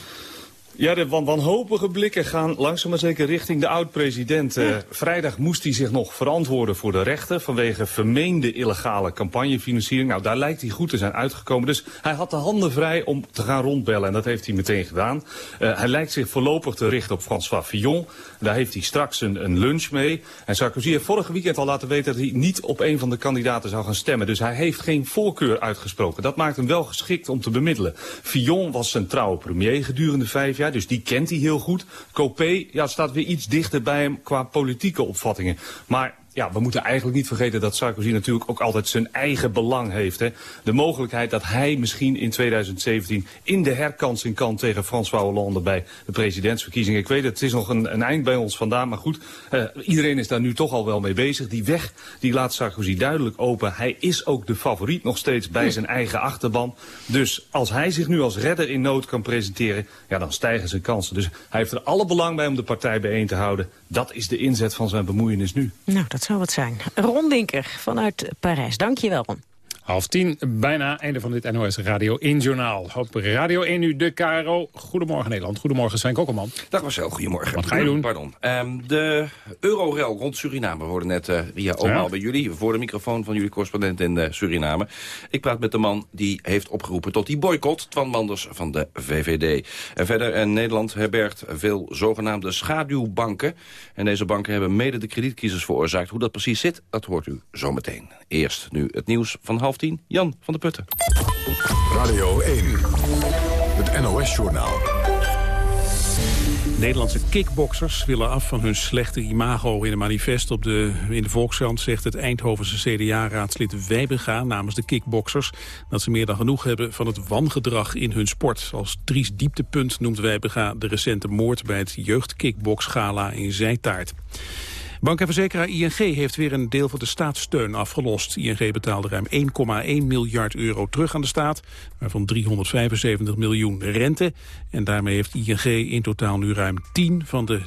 Ja, de wan wanhopige blikken gaan langzaam maar zeker richting de oud-president. Uh, vrijdag moest hij zich nog verantwoorden voor de rechter... vanwege vermeende illegale campagnefinanciering. Nou, daar lijkt hij goed te zijn uitgekomen. Dus hij had de handen vrij om te gaan rondbellen. En dat heeft hij meteen gedaan. Uh, hij lijkt zich voorlopig te richten op François Fillon. Daar heeft hij straks een, een lunch mee. En Sarkozy heeft vorige weekend al laten weten... dat hij niet op een van de kandidaten zou gaan stemmen. Dus hij heeft geen voorkeur uitgesproken. Dat maakt hem wel geschikt om te bemiddelen. Fillon was zijn trouwe premier gedurende vijf jaar dus die kent hij heel goed. Copé ja, staat weer iets dichter bij hem qua politieke opvattingen. Maar ja, we moeten eigenlijk niet vergeten dat Sarkozy natuurlijk ook altijd zijn eigen belang heeft. Hè. De mogelijkheid dat hij misschien in 2017 in de herkansing kan tegen François Hollande bij de presidentsverkiezingen. Ik weet het, het is nog een, een eind bij ons vandaan, maar goed. Uh, iedereen is daar nu toch al wel mee bezig. Die weg, die laat Sarkozy duidelijk open. Hij is ook de favoriet nog steeds bij zijn eigen achterban. Dus als hij zich nu als redder in nood kan presenteren, ja, dan stijgen zijn kansen. Dus hij heeft er alle belang bij om de partij bijeen te houden. Dat is de inzet van zijn bemoeienis nu. Nou, dat zou wat zijn. Ron Dinker vanuit Parijs. Dank je wel, Ron. Half tien, bijna einde van dit NOS Radio 1 Journaal. Op Radio 1 nu de KRO. Goedemorgen Nederland. Goedemorgen Sven Kokkelman. Dag Marcel, goedemorgen. Wat ga je doen? Pardon. Um, de Eurorel rond Suriname. We hoorden net uh, Ria Oma ja. bij jullie. Voor de microfoon van jullie correspondent in uh, Suriname. Ik praat met de man die heeft opgeroepen tot die boycott. Twan Manders van de VVD. En verder, en Nederland herbergt veel zogenaamde schaduwbanken. En deze banken hebben mede de kredietcrisis veroorzaakt. Hoe dat precies zit, dat hoort u zometeen. Eerst nu het nieuws van half tien. Jan van der Putten. Radio 1, het NOS-journaal. Nederlandse kickboxers willen af van hun slechte imago. In een manifest op de, in de Volkskrant zegt het Eindhovense CDA-raadslid Wijbega namens de kickboxers dat ze meer dan genoeg hebben van het wangedrag in hun sport. Als triest dieptepunt noemt Wijbega de recente moord bij het jeugdkickboxgala in Zijtaart. Bank en verzekeraar ING heeft weer een deel van de staatssteun afgelost. ING betaalde ruim 1,1 miljard euro terug aan de staat, waarvan 375 miljoen rente. En daarmee heeft ING in totaal nu ruim 10 van de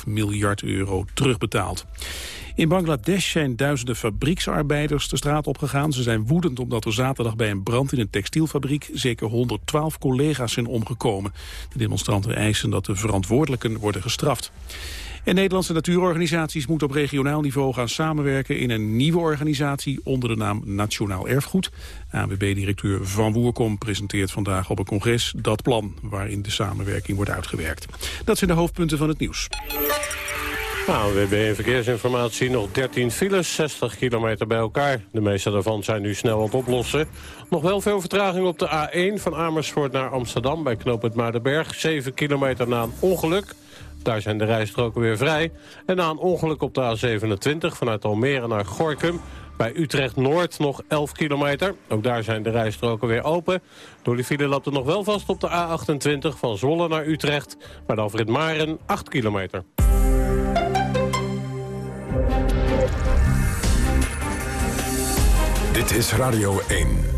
13,5 miljard euro terugbetaald. In Bangladesh zijn duizenden fabrieksarbeiders de straat opgegaan. Ze zijn woedend omdat er zaterdag bij een brand in een textielfabriek zeker 112 collega's zijn omgekomen. De demonstranten eisen dat de verantwoordelijken worden gestraft. En Nederlandse natuurorganisaties moeten op regionaal niveau gaan samenwerken in een nieuwe organisatie onder de naam Nationaal Erfgoed. ANWB-directeur Van Woerkom presenteert vandaag op een congres dat plan waarin de samenwerking wordt uitgewerkt. Dat zijn de hoofdpunten van het nieuws. ANWB Verkeersinformatie, nog 13 files, 60 kilometer bij elkaar. De meeste daarvan zijn nu snel aan het oplossen. Nog wel veel vertraging op de A1 van Amersfoort naar Amsterdam bij knooppunt Maardenberg. 7 kilometer na een ongeluk. Daar zijn de rijstroken weer vrij. En na een ongeluk op de A27 vanuit Almere naar Gorkum... bij Utrecht-Noord nog 11 kilometer. Ook daar zijn de rijstroken weer open. Door die file loopt nog wel vast op de A28 van Zwolle naar Utrecht... bij de Alfred Maren 8 kilometer. Dit is Radio 1.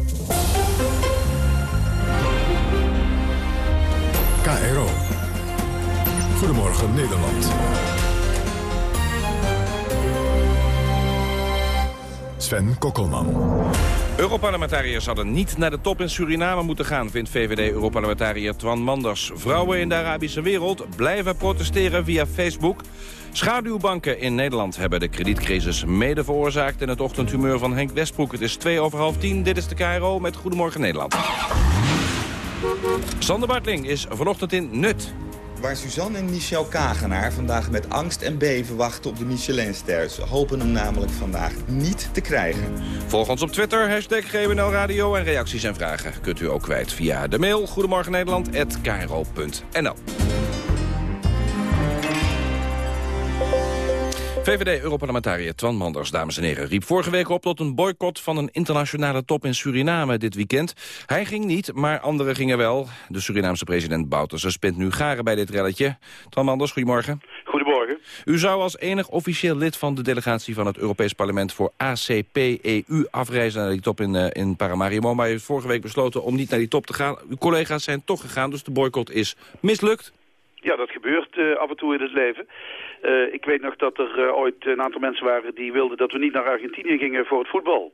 Goedemorgen Nederland. Sven Kokkelman. Europarlementariërs hadden niet naar de top in Suriname moeten gaan... vindt VVD-Europarlementariër Twan Manders. Vrouwen in de Arabische wereld blijven protesteren via Facebook. Schaduwbanken in Nederland hebben de kredietcrisis mede veroorzaakt... in het ochtendhumeur van Henk Westbroek. Het is twee over half tien. Dit is de KRO met Goedemorgen Nederland. Sander Bartling is vanochtend in Nut waar Suzanne en Michel Kagenaar vandaag met angst en beven wachten op de Michelinster. Ze hopen hem namelijk vandaag niet te krijgen. Volg ons op Twitter, hashtag Radio. En reacties en vragen kunt u ook kwijt via de mail Goedemorgen VVD-Europarlementariër Twan Manders, dames en heren, riep vorige week op tot een boycott van een internationale top in Suriname dit weekend. Hij ging niet, maar anderen gingen wel. De Surinaamse president Bouterse spint nu garen bij dit relletje. Twan Manders, goedemorgen. Goedemorgen. U zou als enig officieel lid van de delegatie van het Europees Parlement voor ACP-EU afreizen naar die top in, uh, in Paramaribo. Maar u heeft vorige week besloten om niet naar die top te gaan. Uw collega's zijn toch gegaan, dus de boycott is mislukt. Ja, dat gebeurt uh, af en toe in het leven. Uh, ik weet nog dat er uh, ooit een aantal mensen waren die wilden dat we niet naar Argentinië gingen voor het voetbal.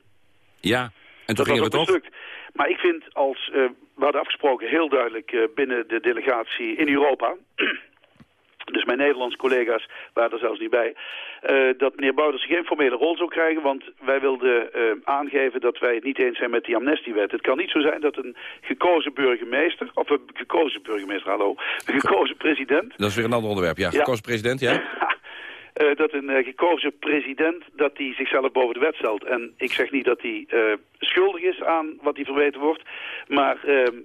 Ja, en toen dat gingen we toch? Mislukt. Maar ik vind als, uh, we hadden afgesproken heel duidelijk binnen de delegatie in Europa... (clears throat) dus mijn Nederlandse collega's waren er zelfs niet bij... Uh, dat meneer Bouders geen formele rol zou krijgen, want wij wilden uh, aangeven dat wij het niet eens zijn met die amnestiewet. Het kan niet zo zijn dat een gekozen burgemeester, of een gekozen burgemeester, hallo, een gekozen president... Dat is weer een ander onderwerp, ja. Gekozen ja. president, ja. (laughs) Uh, dat een uh, gekozen president dat hij zichzelf boven de wet stelt. En ik zeg niet dat hij uh, schuldig is aan wat hij verweten wordt. Maar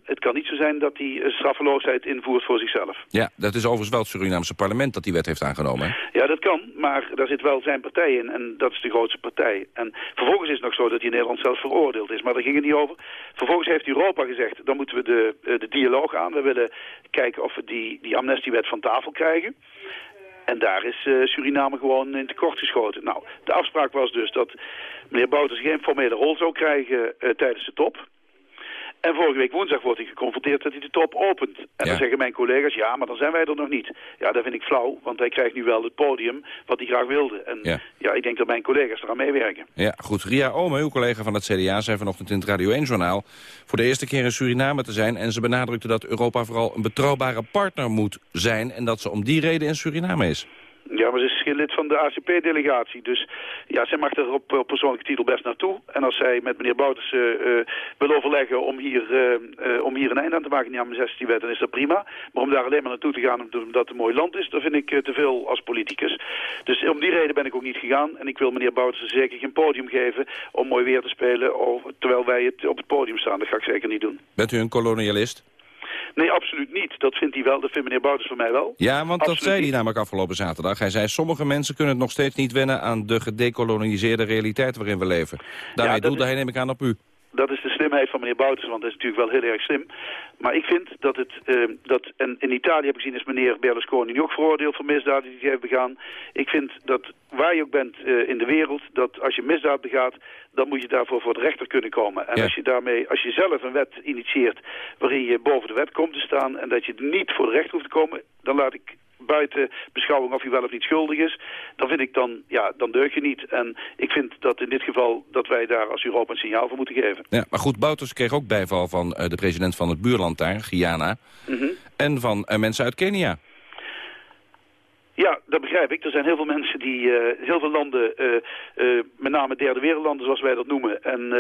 het kan niet zo zijn dat hij straffeloosheid invoert voor zichzelf. Ja, dat is overigens wel het Surinaamse parlement dat die wet heeft aangenomen. Hè? Ja, dat kan. Maar daar zit wel zijn partij in. En dat is de grootste partij. En vervolgens is het nog zo dat hij in Nederland zelfs veroordeeld is. Maar daar ging het niet over. Vervolgens heeft Europa gezegd, dan moeten we de, de dialoog aan. We willen kijken of we die, die amnestiewet van tafel krijgen. En daar is uh, Suriname gewoon in tekort geschoten. Nou, de afspraak was dus dat meneer Bouters geen formele rol zou krijgen uh, tijdens de top. En vorige week woensdag wordt hij geconfronteerd dat hij de top opent. En dan zeggen mijn collega's, ja, maar dan zijn wij er nog niet. Ja, dat vind ik flauw, want hij krijgt nu wel het podium wat hij graag wilde. En ja, ik denk dat mijn collega's eraan meewerken. Ja, goed. Ria Ome, uw collega van het CDA, zei vanochtend in het Radio 1-journaal... voor de eerste keer in Suriname te zijn. En ze benadrukte dat Europa vooral een betrouwbare partner moet zijn... en dat ze om die reden in Suriname is. Ja, maar ze is geen lid van de ACP-delegatie. Dus ja, zij mag er op, persoonlijke titel best naartoe. En als zij met meneer Bouters uh, wil overleggen om hier, uh, om hier een einde aan te maken in die 16 wet, dan is dat prima. Maar om daar alleen maar naartoe te gaan omdat het een mooi land is, dat vind ik te veel als politicus. Dus om die reden ben ik ook niet gegaan. En ik wil meneer Bouters zeker geen podium geven om mooi weer te spelen, terwijl wij het op het podium staan. Dat ga ik zeker niet doen. Bent u een kolonialist? Nee, absoluut niet. Dat vindt hij wel. Dat vindt meneer Bouters van mij wel. Ja, want dat zei hij namelijk afgelopen zaterdag. Hij zei, sommige mensen kunnen het nog steeds niet wennen... aan de gedecoloniseerde realiteit waarin we leven. Daarmee ja, doelde hij, neem ik aan, op u dat is de slimheid van meneer Bouters, want dat is natuurlijk wel heel erg slim. Maar ik vind dat het, uh, dat, en in Italië heb ik gezien is meneer Berlusconi nu ook veroordeeld voor misdaden die hij heeft begaan. Ik vind dat waar je ook bent uh, in de wereld, dat als je misdaad begaat, dan moet je daarvoor voor de rechter kunnen komen. En als je daarmee, als je zelf een wet initieert waarin je boven de wet komt te staan en dat je niet voor de rechter hoeft te komen, dan laat ik buiten beschouwing of hij wel of niet schuldig is, dan vind ik dan, ja, dan deug je niet. En ik vind dat in dit geval dat wij daar als Europa een signaal voor moeten geven. Ja, maar goed, Bouters kreeg ook bijval van uh, de president van het buurland daar, Guyana, mm en van uh, mensen uit Kenia. Ja, dat begrijp ik. Er zijn heel veel mensen die, uh, heel veel landen, met name derde wereldlanden zoals wij dat noemen, en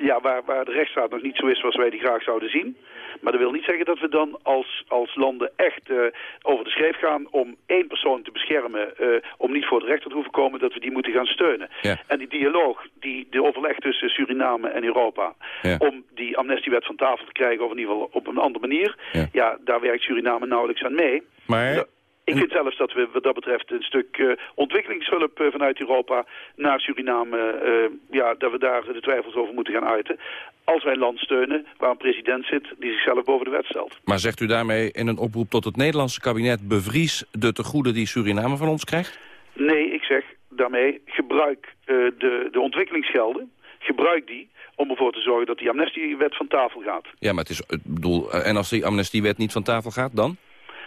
ja, waar, waar de rechtsstaat nog niet zo is zoals wij die graag zouden zien. Maar dat wil niet zeggen dat we dan als, als landen echt uh, over de schreef gaan om één persoon te beschermen, uh, om niet voor de rechter te hoeven komen, dat we die moeten gaan steunen. Ja. En die dialoog, die, de overleg tussen Suriname en Europa, ja. om die amnestiewet van tafel te krijgen, of in ieder geval op een andere manier, ja, ja daar werkt Suriname nauwelijks aan mee. Maar... Ik vind zelfs dat we wat dat betreft een stuk uh, ontwikkelingshulp uh, vanuit Europa naar Suriname, uh, ja, dat we daar de twijfels over moeten gaan uiten. Als wij een land steunen waar een president zit die zichzelf boven de wet stelt. Maar zegt u daarmee in een oproep tot het Nederlandse kabinet bevries de tegoeden die Suriname van ons krijgt? Nee, ik zeg daarmee gebruik de, de ontwikkelingsgelden, gebruik die om ervoor te zorgen dat die amnestiewet van tafel gaat. Ja, maar het is, ik bedoel, en als die amnestiewet niet van tafel gaat, dan?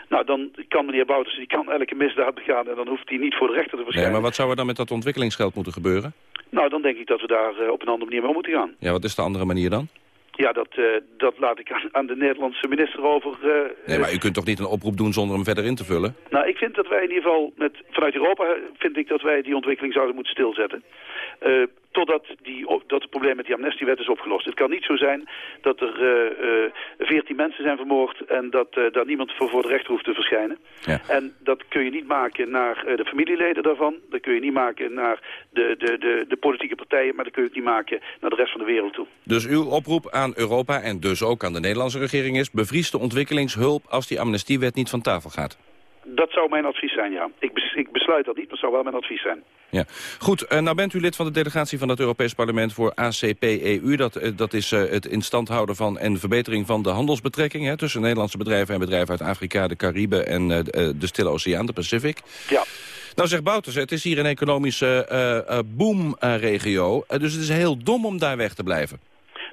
Nou, dan kan meneer Bouters die kan elke misdaad begaan en dan hoeft hij niet voor de rechter te verschijnen. Nee, maar wat zou er dan met dat ontwikkelingsgeld moeten gebeuren? Nou, dan denk ik dat we daar uh, op een andere manier mee moeten gaan. Ja, wat is de andere manier dan? Ja, dat, uh, dat laat ik aan, aan, de Nederlandse minister over. Uh, nee, maar u kunt toch niet een oproep doen zonder hem verder in te vullen? Nou, ik vind dat wij in ieder geval, met, vanuit Europa vind ik dat wij die ontwikkeling zouden moeten stilzetten. Uh, totdat die, dat het probleem met die amnestiewet is opgelost. Het kan niet zo zijn dat er veertien uh, mensen zijn vermoord... en dat uh, daar niemand voor, voor de rechter hoeft te verschijnen. Ja. En dat kun je niet maken naar de familieleden daarvan. Dat kun je niet maken naar de, de, de, de politieke partijen... maar dat kun je ook niet maken naar de rest van de wereld toe. Dus uw oproep aan Europa en dus ook aan de Nederlandse regering is... bevries de ontwikkelingshulp als die amnestiewet niet van tafel gaat? Dat zou mijn advies zijn, ja. Ik, bes ik besluit dat niet, maar het zou wel mijn advies zijn. Ja. Goed, uh, nou bent u lid van de delegatie van het Europees Parlement voor ACP-EU. Dat, uh, dat is uh, het instand houden van en verbetering van de handelsbetrekkingen... Hè, tussen Nederlandse bedrijven en bedrijven uit Afrika, de Cariben en de Stille Oceaan, de Pacific. Ja. Nou zegt Bouters, het is hier een economische boomregio, dus het is heel dom om daar weg te blijven.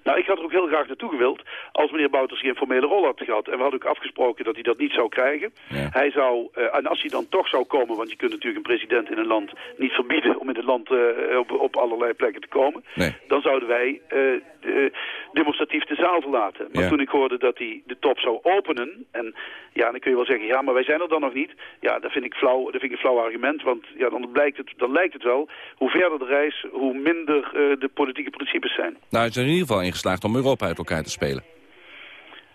Nou, ik had er ook heel graag naartoe gewild als meneer Bouters geen formele rol had gehad. En we hadden ook afgesproken dat hij dat niet zou krijgen. Ja. Hij zou, uh, en als hij dan toch zou komen, want je kunt natuurlijk een president in een land niet verbieden om in het land uh, op, op allerlei plekken te komen. Nee. Dan zouden wij uh, demonstratief de zaal verlaten. Maar Ja. toen ik hoorde dat hij de top zou openen, en ja, dan kun je wel zeggen, ja, maar wij zijn er dan nog niet. Ja, dat vind ik flauw, dat vind ik een flauw argument, want ja, dan, blijkt het, dan lijkt het wel, hoe verder de reis, hoe minder de politieke principes zijn. Nou, het is er in ieder geval in geslaagd om Europa uit elkaar te spelen.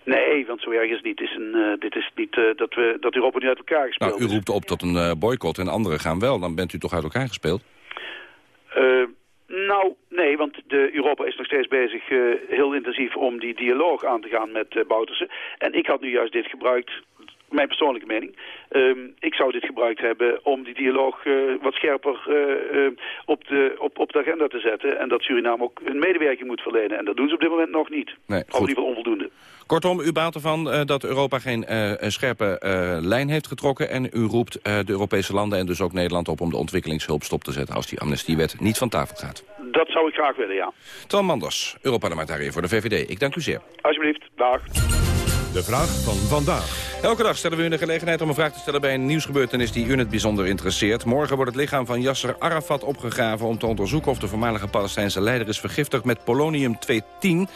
Nee, want zo erg is het niet. Is een, uh, dit is niet uh, dat, we, dat Europa nu uit elkaar gespeeld Nou, u roept op tot een uh, boycott en anderen gaan wel. Dan bent u toch uit elkaar gespeeld? Nou, nee, want de Europa is nog steeds bezig heel intensief om die dialoog aan te gaan met Boutersen. En ik had nu juist dit gebruikt, mijn persoonlijke mening. Um, ik zou dit gebruikt hebben om die dialoog uh, wat scherper uh, op, de, op, op de agenda te zetten. En dat Suriname ook een medewerking moet verlenen. En dat doen ze op dit moment nog niet. Nee, of in ieder geval onvoldoende. Kortom, u baalt ervan uh, dat Europa geen uh, scherpe uh, lijn heeft getrokken... en u roept de Europese landen en dus ook Nederland op... om de ontwikkelingshulp stop te zetten als die amnestiewet niet van tafel gaat. Dat zou ik graag willen, ja. Tom Manders, Europarlementariër voor de VVD. Ik dank u zeer. Alsjeblieft, dag. De vraag van vandaag. Elke dag stellen we u de gelegenheid om een vraag te stellen bij een nieuwsgebeurtenis die u het bijzonder interesseert. Morgen wordt het lichaam van Yasser Arafat opgegraven om te onderzoeken of de voormalige Palestijnse leider is vergiftigd met polonium-210.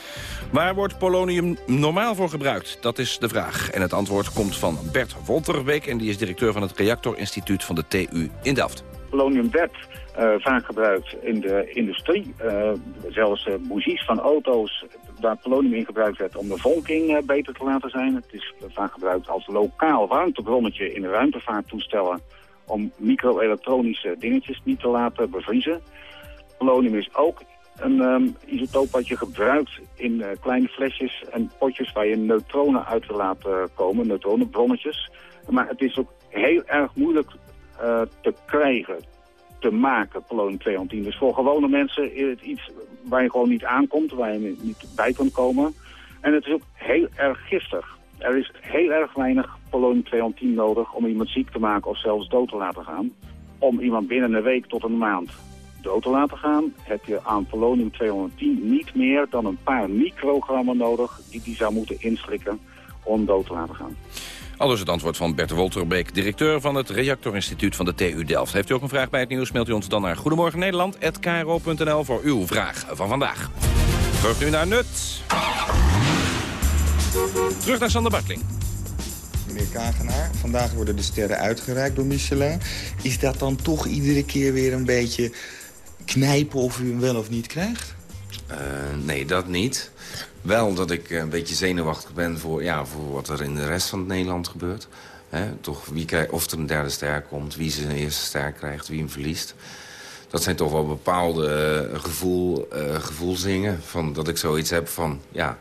Waar wordt polonium normaal voor gebruikt? Dat is de vraag. En het antwoord komt van Bert Wolterbeek en die is directeur van het Reactorinstituut van de TU in Delft. Polonium werd uh, vaak gebruikt in de industrie. Uh, zelfs uh, bougies van auto's waar polonium in gebruikt werd om de volking beter te laten zijn. Het is vaak gebruikt als lokaal warmtebronnetje in ruimtevaarttoestellen om micro-elektronische dingetjes niet te laten bevriezen. Polonium is ook een um, isotoop wat je gebruikt in kleine flesjes en potjes waar je neutronen uit wil laten komen, neutronenbronnetjes. Maar het is ook heel erg moeilijk te krijgen te maken, polonium-210. Dus voor gewone mensen is het iets waar je gewoon niet aankomt, waar je niet bij kan komen. En het is ook heel erg giftig. Er is heel erg weinig polonium-210 nodig om iemand ziek te maken of zelfs dood te laten gaan. Om iemand binnen een week tot een maand dood te laten gaan, heb je aan polonium-210 niet meer dan een paar microgrammen nodig die die zou moeten inslikken om dood te laten gaan. Alles het antwoord van Bert Wolterbeek, directeur van het Reactorinstituut van de TU Delft. Heeft u ook een vraag bij het nieuws, mailt u ons dan naar Goedemorgen Nederland@kro.nl voor uw vraag van vandaag. Terug nu naar Nut. Terug naar Sander Bartling. Meneer Kagenaar, vandaag worden de sterren uitgereikt door Michelin. Is dat dan toch iedere keer weer een beetje knijpen of u hem wel of niet krijgt? Uh, nee, dat niet. Wel dat ik een beetje zenuwachtig ben voor, ja, voor wat er in de rest van het Nederland gebeurt. toch wie krijgt, of er een derde ster komt, wie zijn eerste ster krijgt, wie hem verliest. Dat zijn toch wel bepaalde uh, gevoel, uh, gevoelzingen. Van, dat ik zoiets heb van, ja,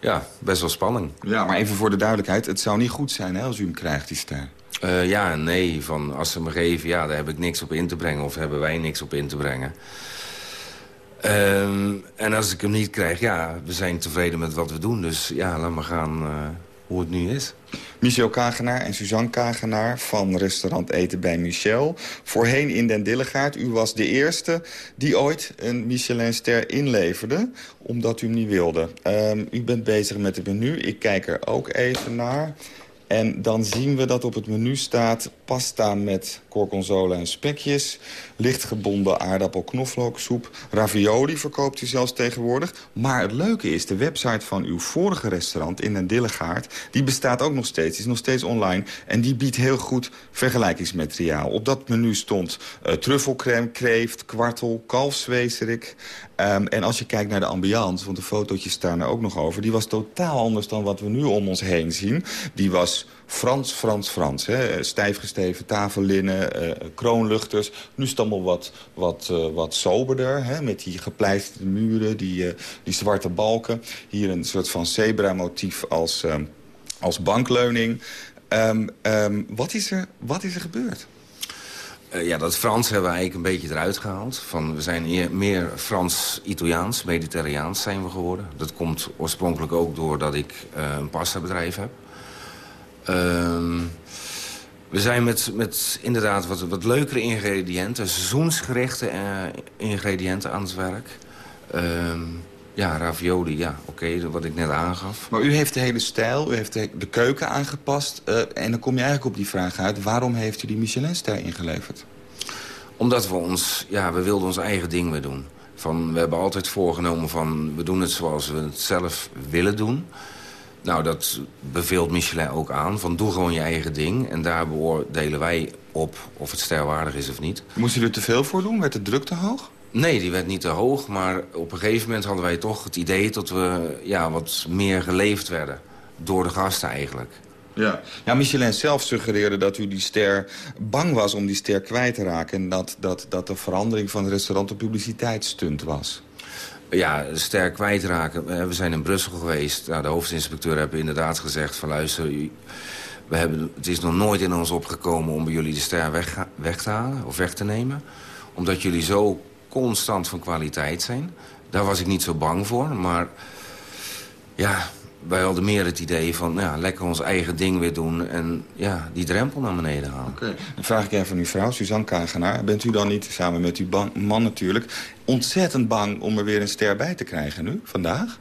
ja, best wel spanning. Ja, maar even voor de duidelijkheid. Het zou niet goed zijn hè, als u hem krijgt, die ster. Uh, ja, nee. Van, als ze me geven, ja, daar heb ik niks op in te brengen. Of hebben wij niks op in te brengen. Um, en als ik hem niet krijg, ja, we zijn tevreden met wat we doen. Dus ja, laat maar gaan uh, hoe het nu is. Michel Kagenaar en Suzanne Kagenaar van restaurant Eten bij Michel. Voorheen in Den Dillegaard. U was de eerste die ooit een Michelinster inleverde, omdat u hem niet wilde. Um, u bent bezig met het menu. Ik kijk er ook even naar. En dan zien we dat op het menu staat pasta met gorgonzola en spekjes... lichtgebonden aardappel-knoflooksoep. Ravioli verkoopt u zelfs tegenwoordig. Maar het leuke is, de website van uw vorige restaurant in Den Dillegaard... die bestaat ook nog steeds, is nog steeds online... en die biedt heel goed vergelijkingsmateriaal. Op dat menu stond uh, truffelcrème, kreeft, kwartel, kalfswezerik... Um, en als je kijkt naar de ambiance, want de fotootjes staan er ook nog over... die was totaal anders dan wat we nu om ons heen zien. Die was Frans, Frans, Frans. Hè? Stijf gesteven tafellinnen, uh, kroonluchters. Nu is het allemaal wat, wat, uh, wat soberder. Hè? Met die gepleisterde muren, die, die zwarte balken. Hier een soort van zebra-motief als, um, als bankleuning. Um, wat, is er, wat is er gebeurd? Uh, ja, dat Frans hebben we eigenlijk een beetje eruit gehaald. Van, we zijn eer, meer Frans-Italiaans, Mediterraans zijn we geworden. Dat komt oorspronkelijk ook doordat ik uh, een pastabedrijf heb. Uh, we zijn met, met inderdaad wat, wat leukere ingrediënten, seizoensgerichte uh, ingrediënten aan het werk. Ja, ravioli, ja, oké, okay, wat ik net aangaf. Maar u heeft de hele stijl, u heeft de, de keuken aangepast. Uh, en dan kom je eigenlijk op die vraag uit... waarom heeft u die Michelin-ster ingeleverd? Omdat we ons, ja, we wilden ons eigen ding weer doen. Van, we hebben altijd voorgenomen van, we doen het zoals we het zelf willen doen. Nou, dat beveelt Michelin ook aan. Van, doe gewoon je eigen ding. En daar beoordelen wij op of het sterwaardig is of niet. Moest u er te veel voor doen? Werd de druk te hoog? Nee, die werd niet te hoog. Maar op een gegeven moment hadden wij toch het idee... dat we ja, wat meer geleefd werden. Door de gasten eigenlijk. Ja. ja, Michelin zelf suggereerde dat u die ster bang was om die ster kwijt te raken... en dat, dat, dat de verandering van het restaurant een publiciteitsstunt was. Ja, de ster kwijtraken. We zijn in Brussel geweest. Nou, de hoofdinspecteur hebben inderdaad gezegd van luister... We hebben, het is nog nooit in ons opgekomen om bij jullie de ster weg, weg te halen of weg te nemen. Omdat jullie zo constant van kwaliteit zijn. Daar was ik niet zo bang voor, maar ja, wij hadden meer het idee van ja, lekker ons eigen ding weer doen... en ja, die drempel naar beneden halen. Oké. Dan vraag ik even aan uw vrouw, Suzanne Kagenaar. Bent u dan niet, samen met uw man natuurlijk... ontzettend bang om er weer een ster bij te krijgen nu, vandaag?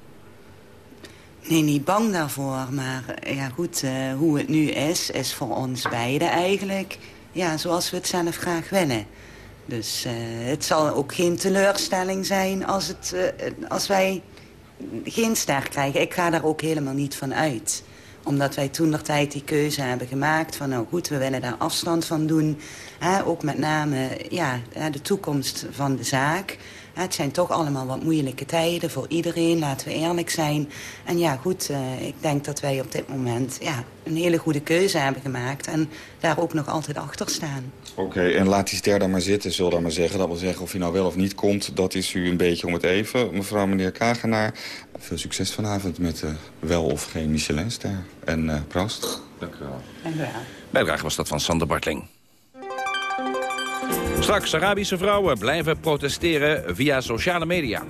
Nee, niet bang daarvoor. Maar ja, goed, uh, hoe het nu is, is voor ons beiden eigenlijk... ja, zoals we het zelf graag willen. Dus uh, het zal ook geen teleurstelling zijn als, het, uh, als wij geen ster krijgen. Ik ga daar ook helemaal niet van uit. Omdat wij toen tijd die keuze hebben gemaakt van... nou goed, we willen daar afstand van doen. Hè, ook met name ja, de toekomst van de zaak. Het zijn toch allemaal wat moeilijke tijden voor iedereen, laten we eerlijk zijn. En ja, goed, uh, ik denk dat wij op dit moment ja, een hele goede keuze hebben gemaakt... en daar ook nog altijd achter staan. Oké, en laat die ster dan maar zitten, zullen dan maar zeggen. Dat wil zeggen, of hij nou wel of niet komt, dat is u een beetje om het even. Mevrouw, meneer Kagenaar, veel succes vanavond met uh, wel of geen Michelinster. En uh, proost. Dank u wel. Bijdrage was dat van Sander Bartling. Straks, Arabische vrouwen blijven protesteren via sociale media.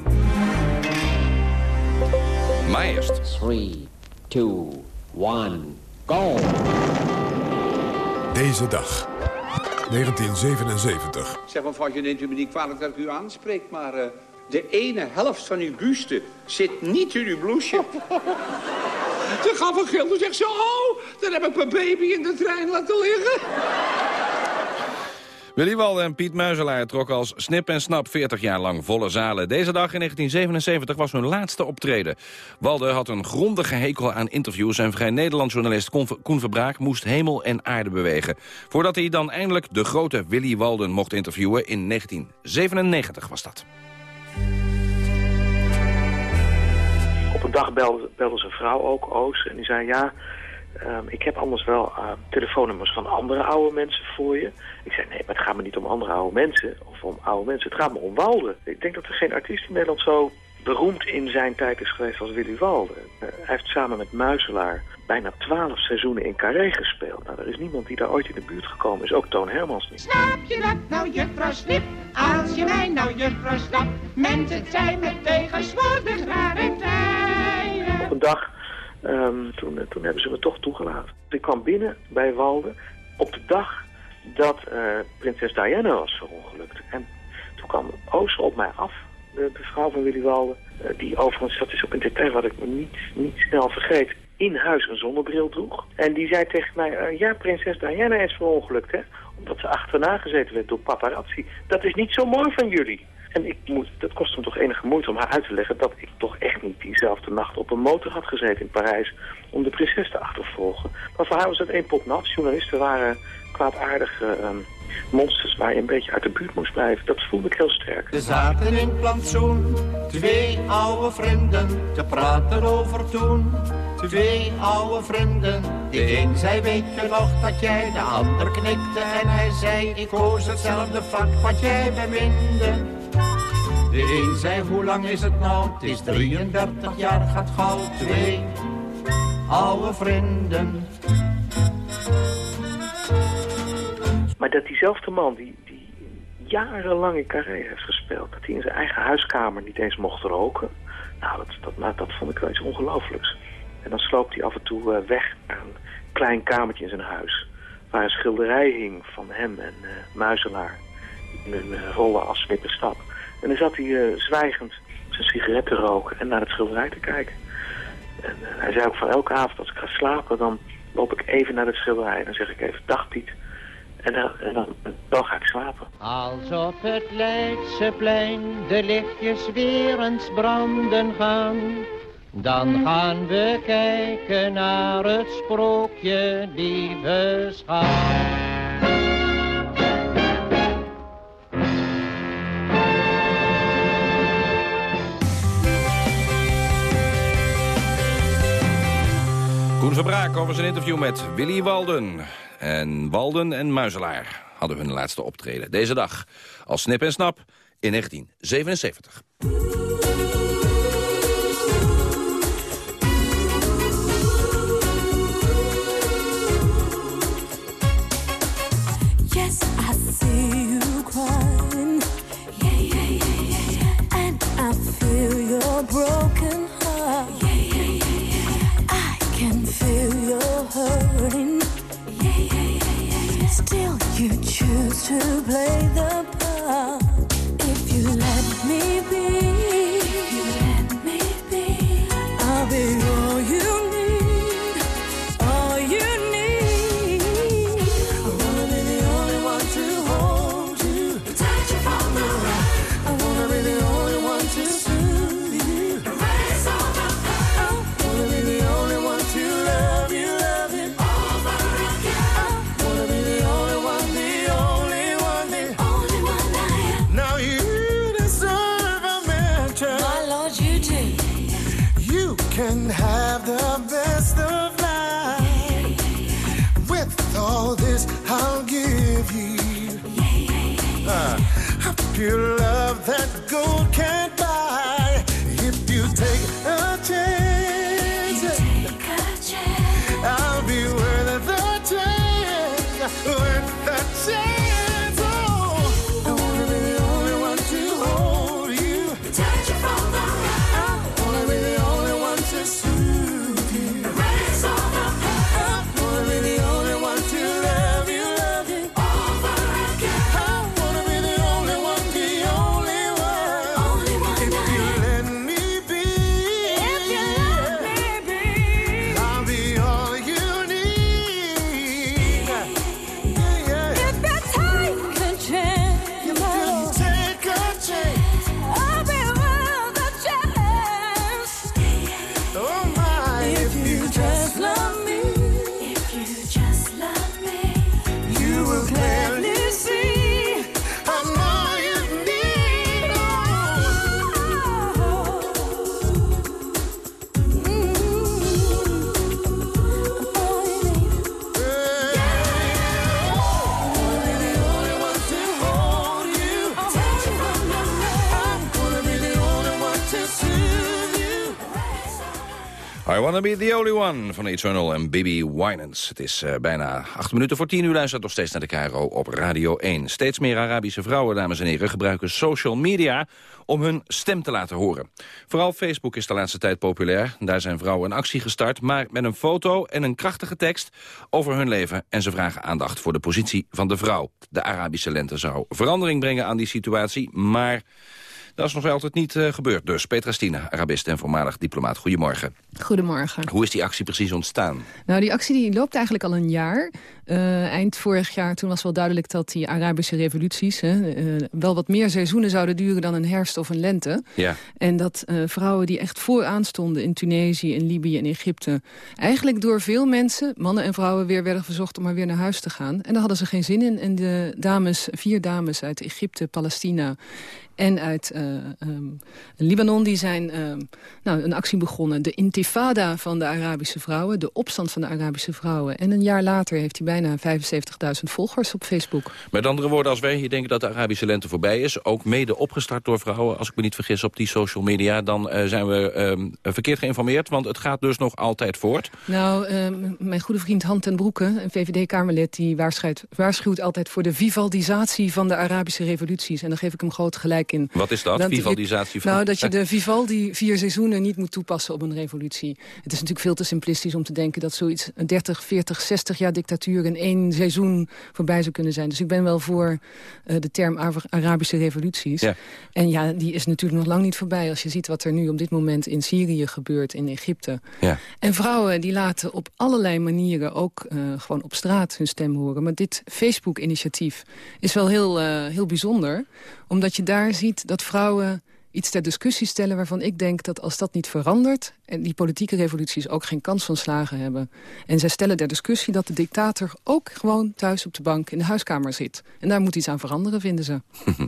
Maar eerst. 3, 2, 1, go! Deze dag. 1977. Ik zeg mevrouw, neemt u me niet kwalijk dat ik u aanspreek, maar... Uh, de ene helft van uw buste zit niet in uw blouseje. Ze (laughs) gaf een gil en zegt ze... Oh, dan heb ik mijn baby in de trein laten liggen. Willy Walde en Piet Muizelaar trokken als snip en snap 40 jaar lang volle zalen. Deze dag in 1977 was hun laatste optreden. Walde had een grondige hekel aan interviews... en Vrij Nederlands journalist Koen Verbraak moest hemel en aarde bewegen. Voordat hij dan eindelijk de grote Willy Walden mocht interviewen. In 1997 was dat. Op een dag belde, belde zijn vrouw ook, Oos, en die zei... ja, um, ik heb anders wel uh, telefoonnummers van andere oude mensen voor je... Ik zei, nee, maar het gaat me niet om andere oude mensen of om oude mensen. Het gaat me om Walden. Ik denk dat er geen artiest in Nederland zo beroemd in zijn tijd is geweest als Willy Walden. Uh, hij heeft samen met Muizelaar bijna twaalf seizoenen in Carré gespeeld. Nou, er is niemand die daar ooit in de buurt gekomen is, ook Toon Hermans niet. Snap je dat nou, juffrouw Snip? Als je mij nou, juffrouw Snap, mensen zijn me tegenwoordig rare tijden. Op een dag, um, toen, toen hebben ze me toch toegelaten. Ik kwam binnen bij Walden op de dag dat uh, prinses Diana was verongelukt. En toen kwam Oost op mij af, de, vrouw van Willy Walden, uh, die overigens, dat is ook een detail wat ik me niet, niet snel vergeet, in huis een zonnebril droeg. En die zei tegen mij, ja, prinses Diana is verongelukt, hè, omdat ze achterna gezeten werd door paparazzi. Dat is niet zo mooi van jullie. En ik moet, dat kostte me toch enige moeite om haar uit te leggen dat ik toch echt niet diezelfde nacht op een motor had gezeten in Parijs om de prinses te achtervolgen. Maar voor haar was het één pot nat. Journalisten waren kwaadaardige um, monsters waar je een beetje uit de buurt moest blijven. Dat voelde ik heel sterk. We zaten in plantsoen, twee oude vrienden, te praten over toen. Twee oude vrienden, de een zei weet je nog dat jij, de ander knikte en hij zei ik koos hetzelfde vak wat jij beminde. De een zei hoe lang is het nou, het is 33 jaar, gaat gauw twee oude vrienden. Maar dat diezelfde man die, die jarenlang in Carré heeft gespeeld... dat hij in zijn eigen huiskamer niet eens mocht roken... nou, dat, dat, nou, dat vond ik wel iets ongelooflijks. En dan sloopt hij af en toe uh, weg naar een klein kamertje in zijn huis... waar een schilderij hing van hem en uh, Muizelaar... in uh, rollen als stap. En dan zat hij zwijgend zijn sigaret te roken en naar het schilderij te kijken. En hij zei ook van elke avond als ik ga slapen... dan loop ik even naar het schilderij en dan zeg ik even dag Piet... En dan, dan, dan ga ik slapen. Als op het Leidseplein de lichtjes weer eens branden gaan... Dan gaan we kijken naar het sprookje, lieve schat. Koen Verbraak over zijn interview met Willy Walden. En Walden en Muizelaar hadden hun laatste optreden. Deze dag als Snip en Snap in 1977. To play the Be The Only One van Eternal en Bibi Winans. Het is eh, bijna acht minuten voor tien uur. Luistert nog steeds naar de KRO op Radio 1. Steeds meer Arabische vrouwen, dames en heren, gebruiken social media om hun stem te laten horen. Vooral Facebook is de laatste tijd populair. Daar zijn vrouwen een actie gestart, maar met een foto en een krachtige tekst over hun leven. En ze vragen aandacht voor de positie van de vrouw. De Arabische lente zou verandering brengen aan die situatie, maar... Dat is nog altijd niet eh, gebeurd. Dus Petra Stina, Arabist en voormalig diplomaat. Goedemorgen. Goedemorgen. Hoe is die actie precies ontstaan? Nou, die actie die loopt eigenlijk al een jaar. Eh, eind vorig jaar toen was wel duidelijk dat die Arabische revoluties... Hè, eh, wel wat meer seizoenen zouden duren dan een herfst of een lente. Ja. En dat vrouwen die echt vooraan stonden in Tunesië, in Libië en Egypte... eigenlijk door veel mensen, mannen en vrouwen, weer werden verzocht om maar weer naar huis te gaan. En daar hadden ze geen zin in. En de dames, vier dames uit Egypte, Palestina en uit eh, ehm, Libanon, die zijn ehm, nou, een actie begonnen. De intifada van de Arabische vrouwen, de opstand van de Arabische vrouwen. En een jaar later heeft hij bijna 75.000 volgers op Facebook. Met andere woorden, als wij hier denken dat de Arabische lente voorbij is... ook mede opgestart door vrouwen, als ik me niet vergis op die social media... dan eh, zijn we ehm, verkeerd geïnformeerd, want het gaat dus nog altijd voort. Nou, mijn goede vriend Han ten Broeke, een VVD-Kamerlid... die waarschuwt, waarschuwt altijd voor de vivaldisatie van de Arabische revoluties. En daar geef ik hem groot gelijk in. Wat is dat, Dat- vivaldisatie van... Nou, dat je de Vivaldi vier seizoenen niet moet toepassen op een revolutie. Het is natuurlijk veel te simplistisch om te denken... dat zoiets een 30, 40, 60 jaar dictatuur in één seizoen voorbij zou kunnen zijn. Dus ik ben wel voor eh, de term Ara- Arabische revoluties. Ja. En ja, die is natuurlijk nog lang niet voorbij... als je ziet wat er nu op dit moment in Syrië gebeurt, in Egypte. Ja. En vrouwen die laten op allerlei manieren ook eh, gewoon op straat hun stem horen. Maar dit Facebook-initiatief is wel heel, eh, heel bijzonder. Omdat je daar ziet dat vrouwen iets ter discussie stellen... waarvan ik denk dat als dat niet verandert... en die politieke revoluties ook geen kans van slagen hebben... en zij stellen ter discussie dat de dictator ook gewoon thuis op de bank... in de huiskamer zit. En daar moet iets aan veranderen, vinden ze. (laughs)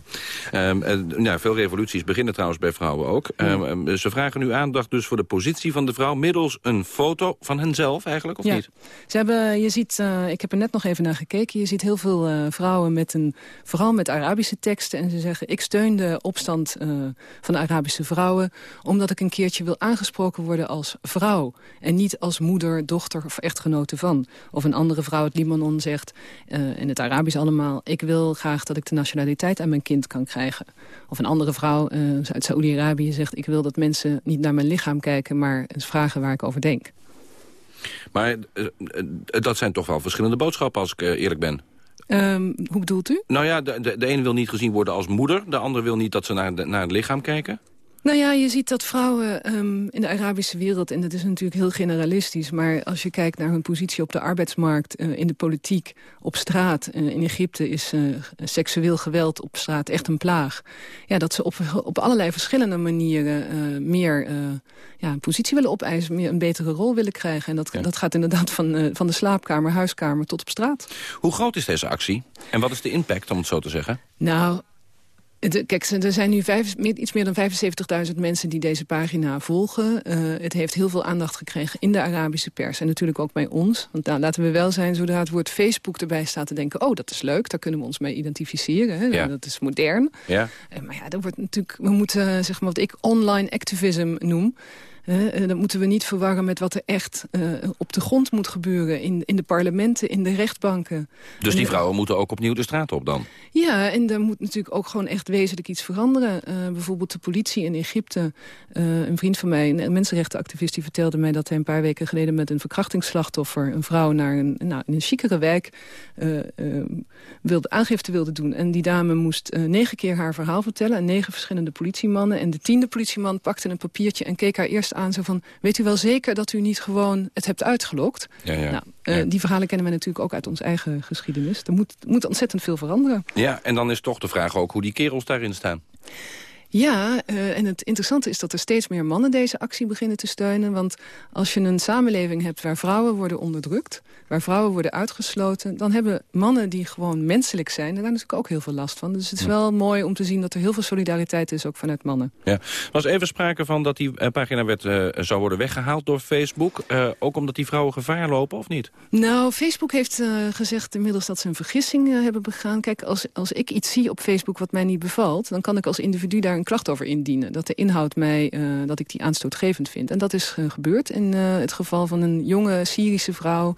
Eh, nou, veel revoluties beginnen trouwens bij vrouwen ook. Ehm, ehm, ze vragen nu aandacht dus voor de positie van de vrouw... middels een foto van henzelf eigenlijk, of ja. niet? Ze hebben, je ziet, eh, ik heb er net nog even naar gekeken. Je ziet heel veel eh, vrouwen met een, vooral met Arabische teksten. En ze zeggen, ik steun de opstand eh, van Arabische vrouwen... omdat ik een keertje wil aangesproken worden als vrouw. En niet als moeder, dochter of echtgenote van. Of een andere vrouw uit Libanon zegt, eh, in het Arabisch allemaal... ik wil graag dat ik de nationaliteit aan mijn kind kan krijgen. Of een andere vrouw eh, uit Saoedi-Arabië zegt... ik wil dat mensen niet naar mijn lichaam kijken... maar eens vragen waar ik over denk. Maar eh, dat zijn toch wel verschillende boodschappen als ik eerlijk ben. Ehm, hoe bedoelt u? Nou ja, de, de, de ene wil niet gezien worden als moeder. De andere wil niet dat ze naar, de, naar het lichaam kijken. Nou ja, je ziet dat vrouwen ehm, in de Arabische wereld... en dat is natuurlijk heel generalistisch... maar als je kijkt naar hun positie op de arbeidsmarkt... eh, in de politiek, op straat... eh, in Egypte is eh, seksueel geweld op straat echt een plaag. Ja, dat ze op, op allerlei verschillende manieren... meer ja, een positie willen opeisen... meer een betere rol willen krijgen. En dat, dat gaat inderdaad van, van de slaapkamer, huiskamer tot op straat. Hoe groot is deze actie? En wat is de impact, om het zo te zeggen? Nou, het- kijk, er zijn nu vijf, iets meer dan 75.000 mensen die deze pagina volgen. Eh, het heeft heel veel aandacht gekregen in de Arabische pers. En natuurlijk ook bij ons. Want nou, laten we wel zijn, zodra het woord Facebook erbij staat... te denken, oh, dat is leuk, daar kunnen we ons mee identificeren. Hè? Ja. Dat is modern. Ja. Eh, maar ja, dat wordt natuurlijk, we moeten, eh, zeg maar, wat ik online activism noem... eh, dat moeten we niet verwarren met wat er echt eh, op de grond moet gebeuren... in, in de parlementen, in de rechtbanken. Dus die En- vrouwen moeten ook opnieuw de straat op dan? ja, en daar moet natuurlijk ook gewoon echt wezenlijk iets veranderen. Eh, bijvoorbeeld de politie in Egypte. Een vriend van mij, een mensenrechtenactivist, die vertelde mij... dat hij een paar weken geleden met een verkrachtingsslachtoffer... een vrouw naar een, nou, in een chicere wijk wilde, aangifte wilde doen. En die dame moest negen keer haar verhaal vertellen... aan negen verschillende politiemannen. En de tiende politieman pakte een papiertje en keek haar eerst aan... zo van, weet u wel zeker dat u niet gewoon het hebt uitgelokt? Ja, ja. Nou, eh, Die verhalen kennen we natuurlijk ook uit onze eigen geschiedenis. Er moet, moet ontzettend veel veranderen. Ja, en dan is toch de vraag ook hoe die kerels daarin staan. Ja, eh, en het interessante is dat er steeds meer mannen deze actie beginnen te steunen. Want als je een samenleving hebt waar vrouwen worden onderdrukt... waar vrouwen worden uitgesloten... dan hebben mannen die gewoon menselijk zijn... daar natuurlijk ook heel veel last van. Dus het is wel mooi om te zien dat er heel veel solidariteit is... ook vanuit mannen. Ja. Er was even sprake van dat die eh, pagina werd, eh, zou worden weggehaald door Facebook. Ook omdat die vrouwen gevaar lopen, of niet? Nou, Facebook heeft gezegd inmiddels dat ze een vergissing hebben begaan. Kijk, als, als ik iets zie op Facebook wat mij niet bevalt... dan kan ik als individu daar een klacht over indienen. Dat de inhoud mij, eh, dat ik die aanstootgevend vind. En dat is eh, gebeurd in eh, het geval van een jonge Syrische vrouw...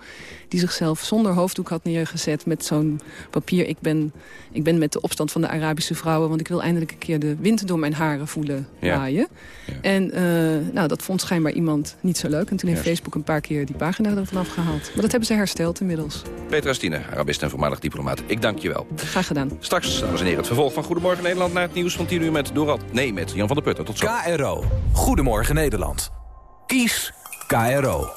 die zichzelf zonder hoofddoek had neergezet met zo'n papier... Ik ben, ik ben met de opstand van de Arabische vrouwen... want ik wil eindelijk een keer de wind door mijn haren voelen Ja. waaien. En nou, dat vond schijnbaar iemand niet zo leuk. En toen heeft. Facebook een paar keer die pagina ervan afgehaald. Maar dat hebben ze hersteld inmiddels. Petra Stine, Arabist en voormalig diplomaat. Ik dank je wel. Graag gedaan. Straks, dames en heren, het vervolg van Goedemorgen Nederland... naar het nieuws van 10 uur met Dorad. Nee, met Jan van der Putten. Tot zo. KRO. Goedemorgen Nederland. Kies KRO.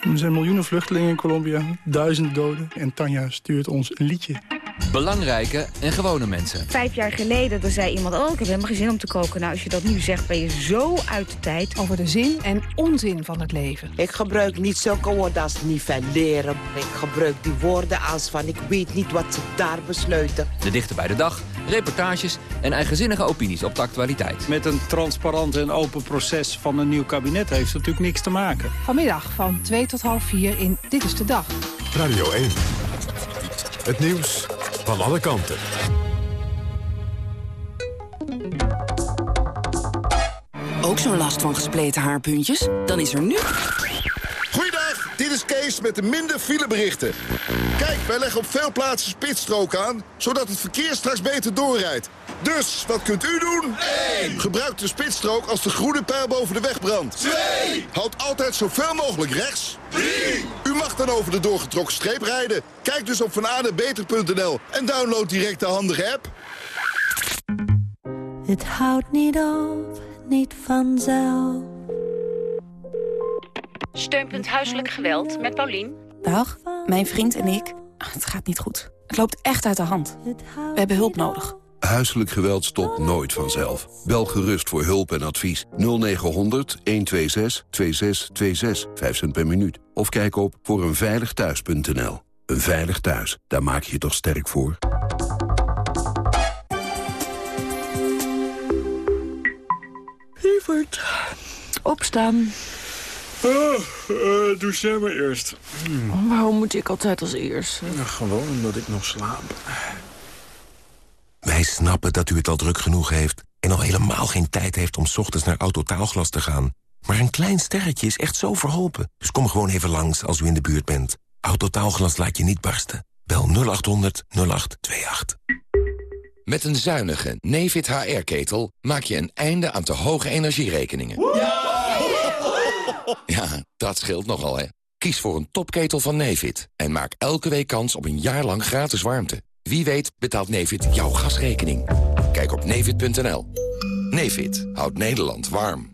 Er zijn miljoenen vluchtelingen in Colombia, duizenden doden. En Tanja stuurt ons een liedje. Belangrijke en gewone mensen. Vijf jaar geleden dan zei iemand, oh, ik heb helemaal geen zin om te koken. Nou, als je dat nu zegt, ben je zo uit de tijd. Over de zin en onzin van het leven. Ik gebruik niet zulke woorden als nivelleren. Ik gebruik die woorden als van ik weet niet wat ze daar besluiten. De dichter bij de dag, reportages en eigenzinnige opinies op de actualiteit. Met een transparant en open proces van een nieuw kabinet heeft het natuurlijk niks te maken. Vanmiddag van 2 tot half 4 in Dit is de Dag. Radio 1. Het nieuws van alle kanten. Ook zo'n last van gespleten haarpuntjes? Dan is er nu... Goeiedag, dit is Kees met de minder fileberichten. Kijk, wij leggen op veel plaatsen spitsstrook aan, zodat het verkeer straks beter doorrijdt. Dus, wat kunt u doen? 1. Gebruik de spitsstrook als de groene pijl boven de weg brandt. 2. Houd altijd zoveel mogelijk rechts. 3. U mag dan over de doorgetrokken streep rijden. Kijk dus op vanadebeter.nl en download direct de handige app. Het houdt niet op, niet vanzelf. Steunpunt Huiselijk Geweld met Paulien. Dag, mijn vriend en ik. Het gaat niet goed. Het loopt echt uit de hand. We hebben hulp nodig. Huiselijk geweld stopt nooit vanzelf. Bel gerust voor hulp en advies 0900 126 2626, 5 cent per minuut. Of kijk op voor eenveiligthuis.nl. Een veilig thuis, daar maak je je toch sterk voor? Lieverd, opstaan. doe jij maar eerst. Waarom moet ik altijd als eerst? gewoon omdat ik nog slaap. Wij snappen dat u het al druk genoeg heeft... en al helemaal geen tijd heeft om 's ochtends naar Autotaalglas te gaan. Maar een klein sterretje is echt zo verholpen. Dus kom gewoon even langs als u in de buurt bent. Autotaalglas laat je niet barsten. Bel 0800 0828. Met een zuinige Nefit HR-ketel maak je een einde aan te hoge energierekeningen. Ja, dat scheelt nogal, hè. Kies voor een topketel van Nevid en maak elke week kans op een jaar lang gratis warmte. Wie weet betaalt Nevid jouw gasrekening. Kijk op nevid.nl. Nevid houdt Nederland warm.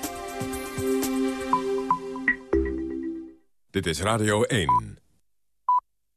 Dit is Radio 1.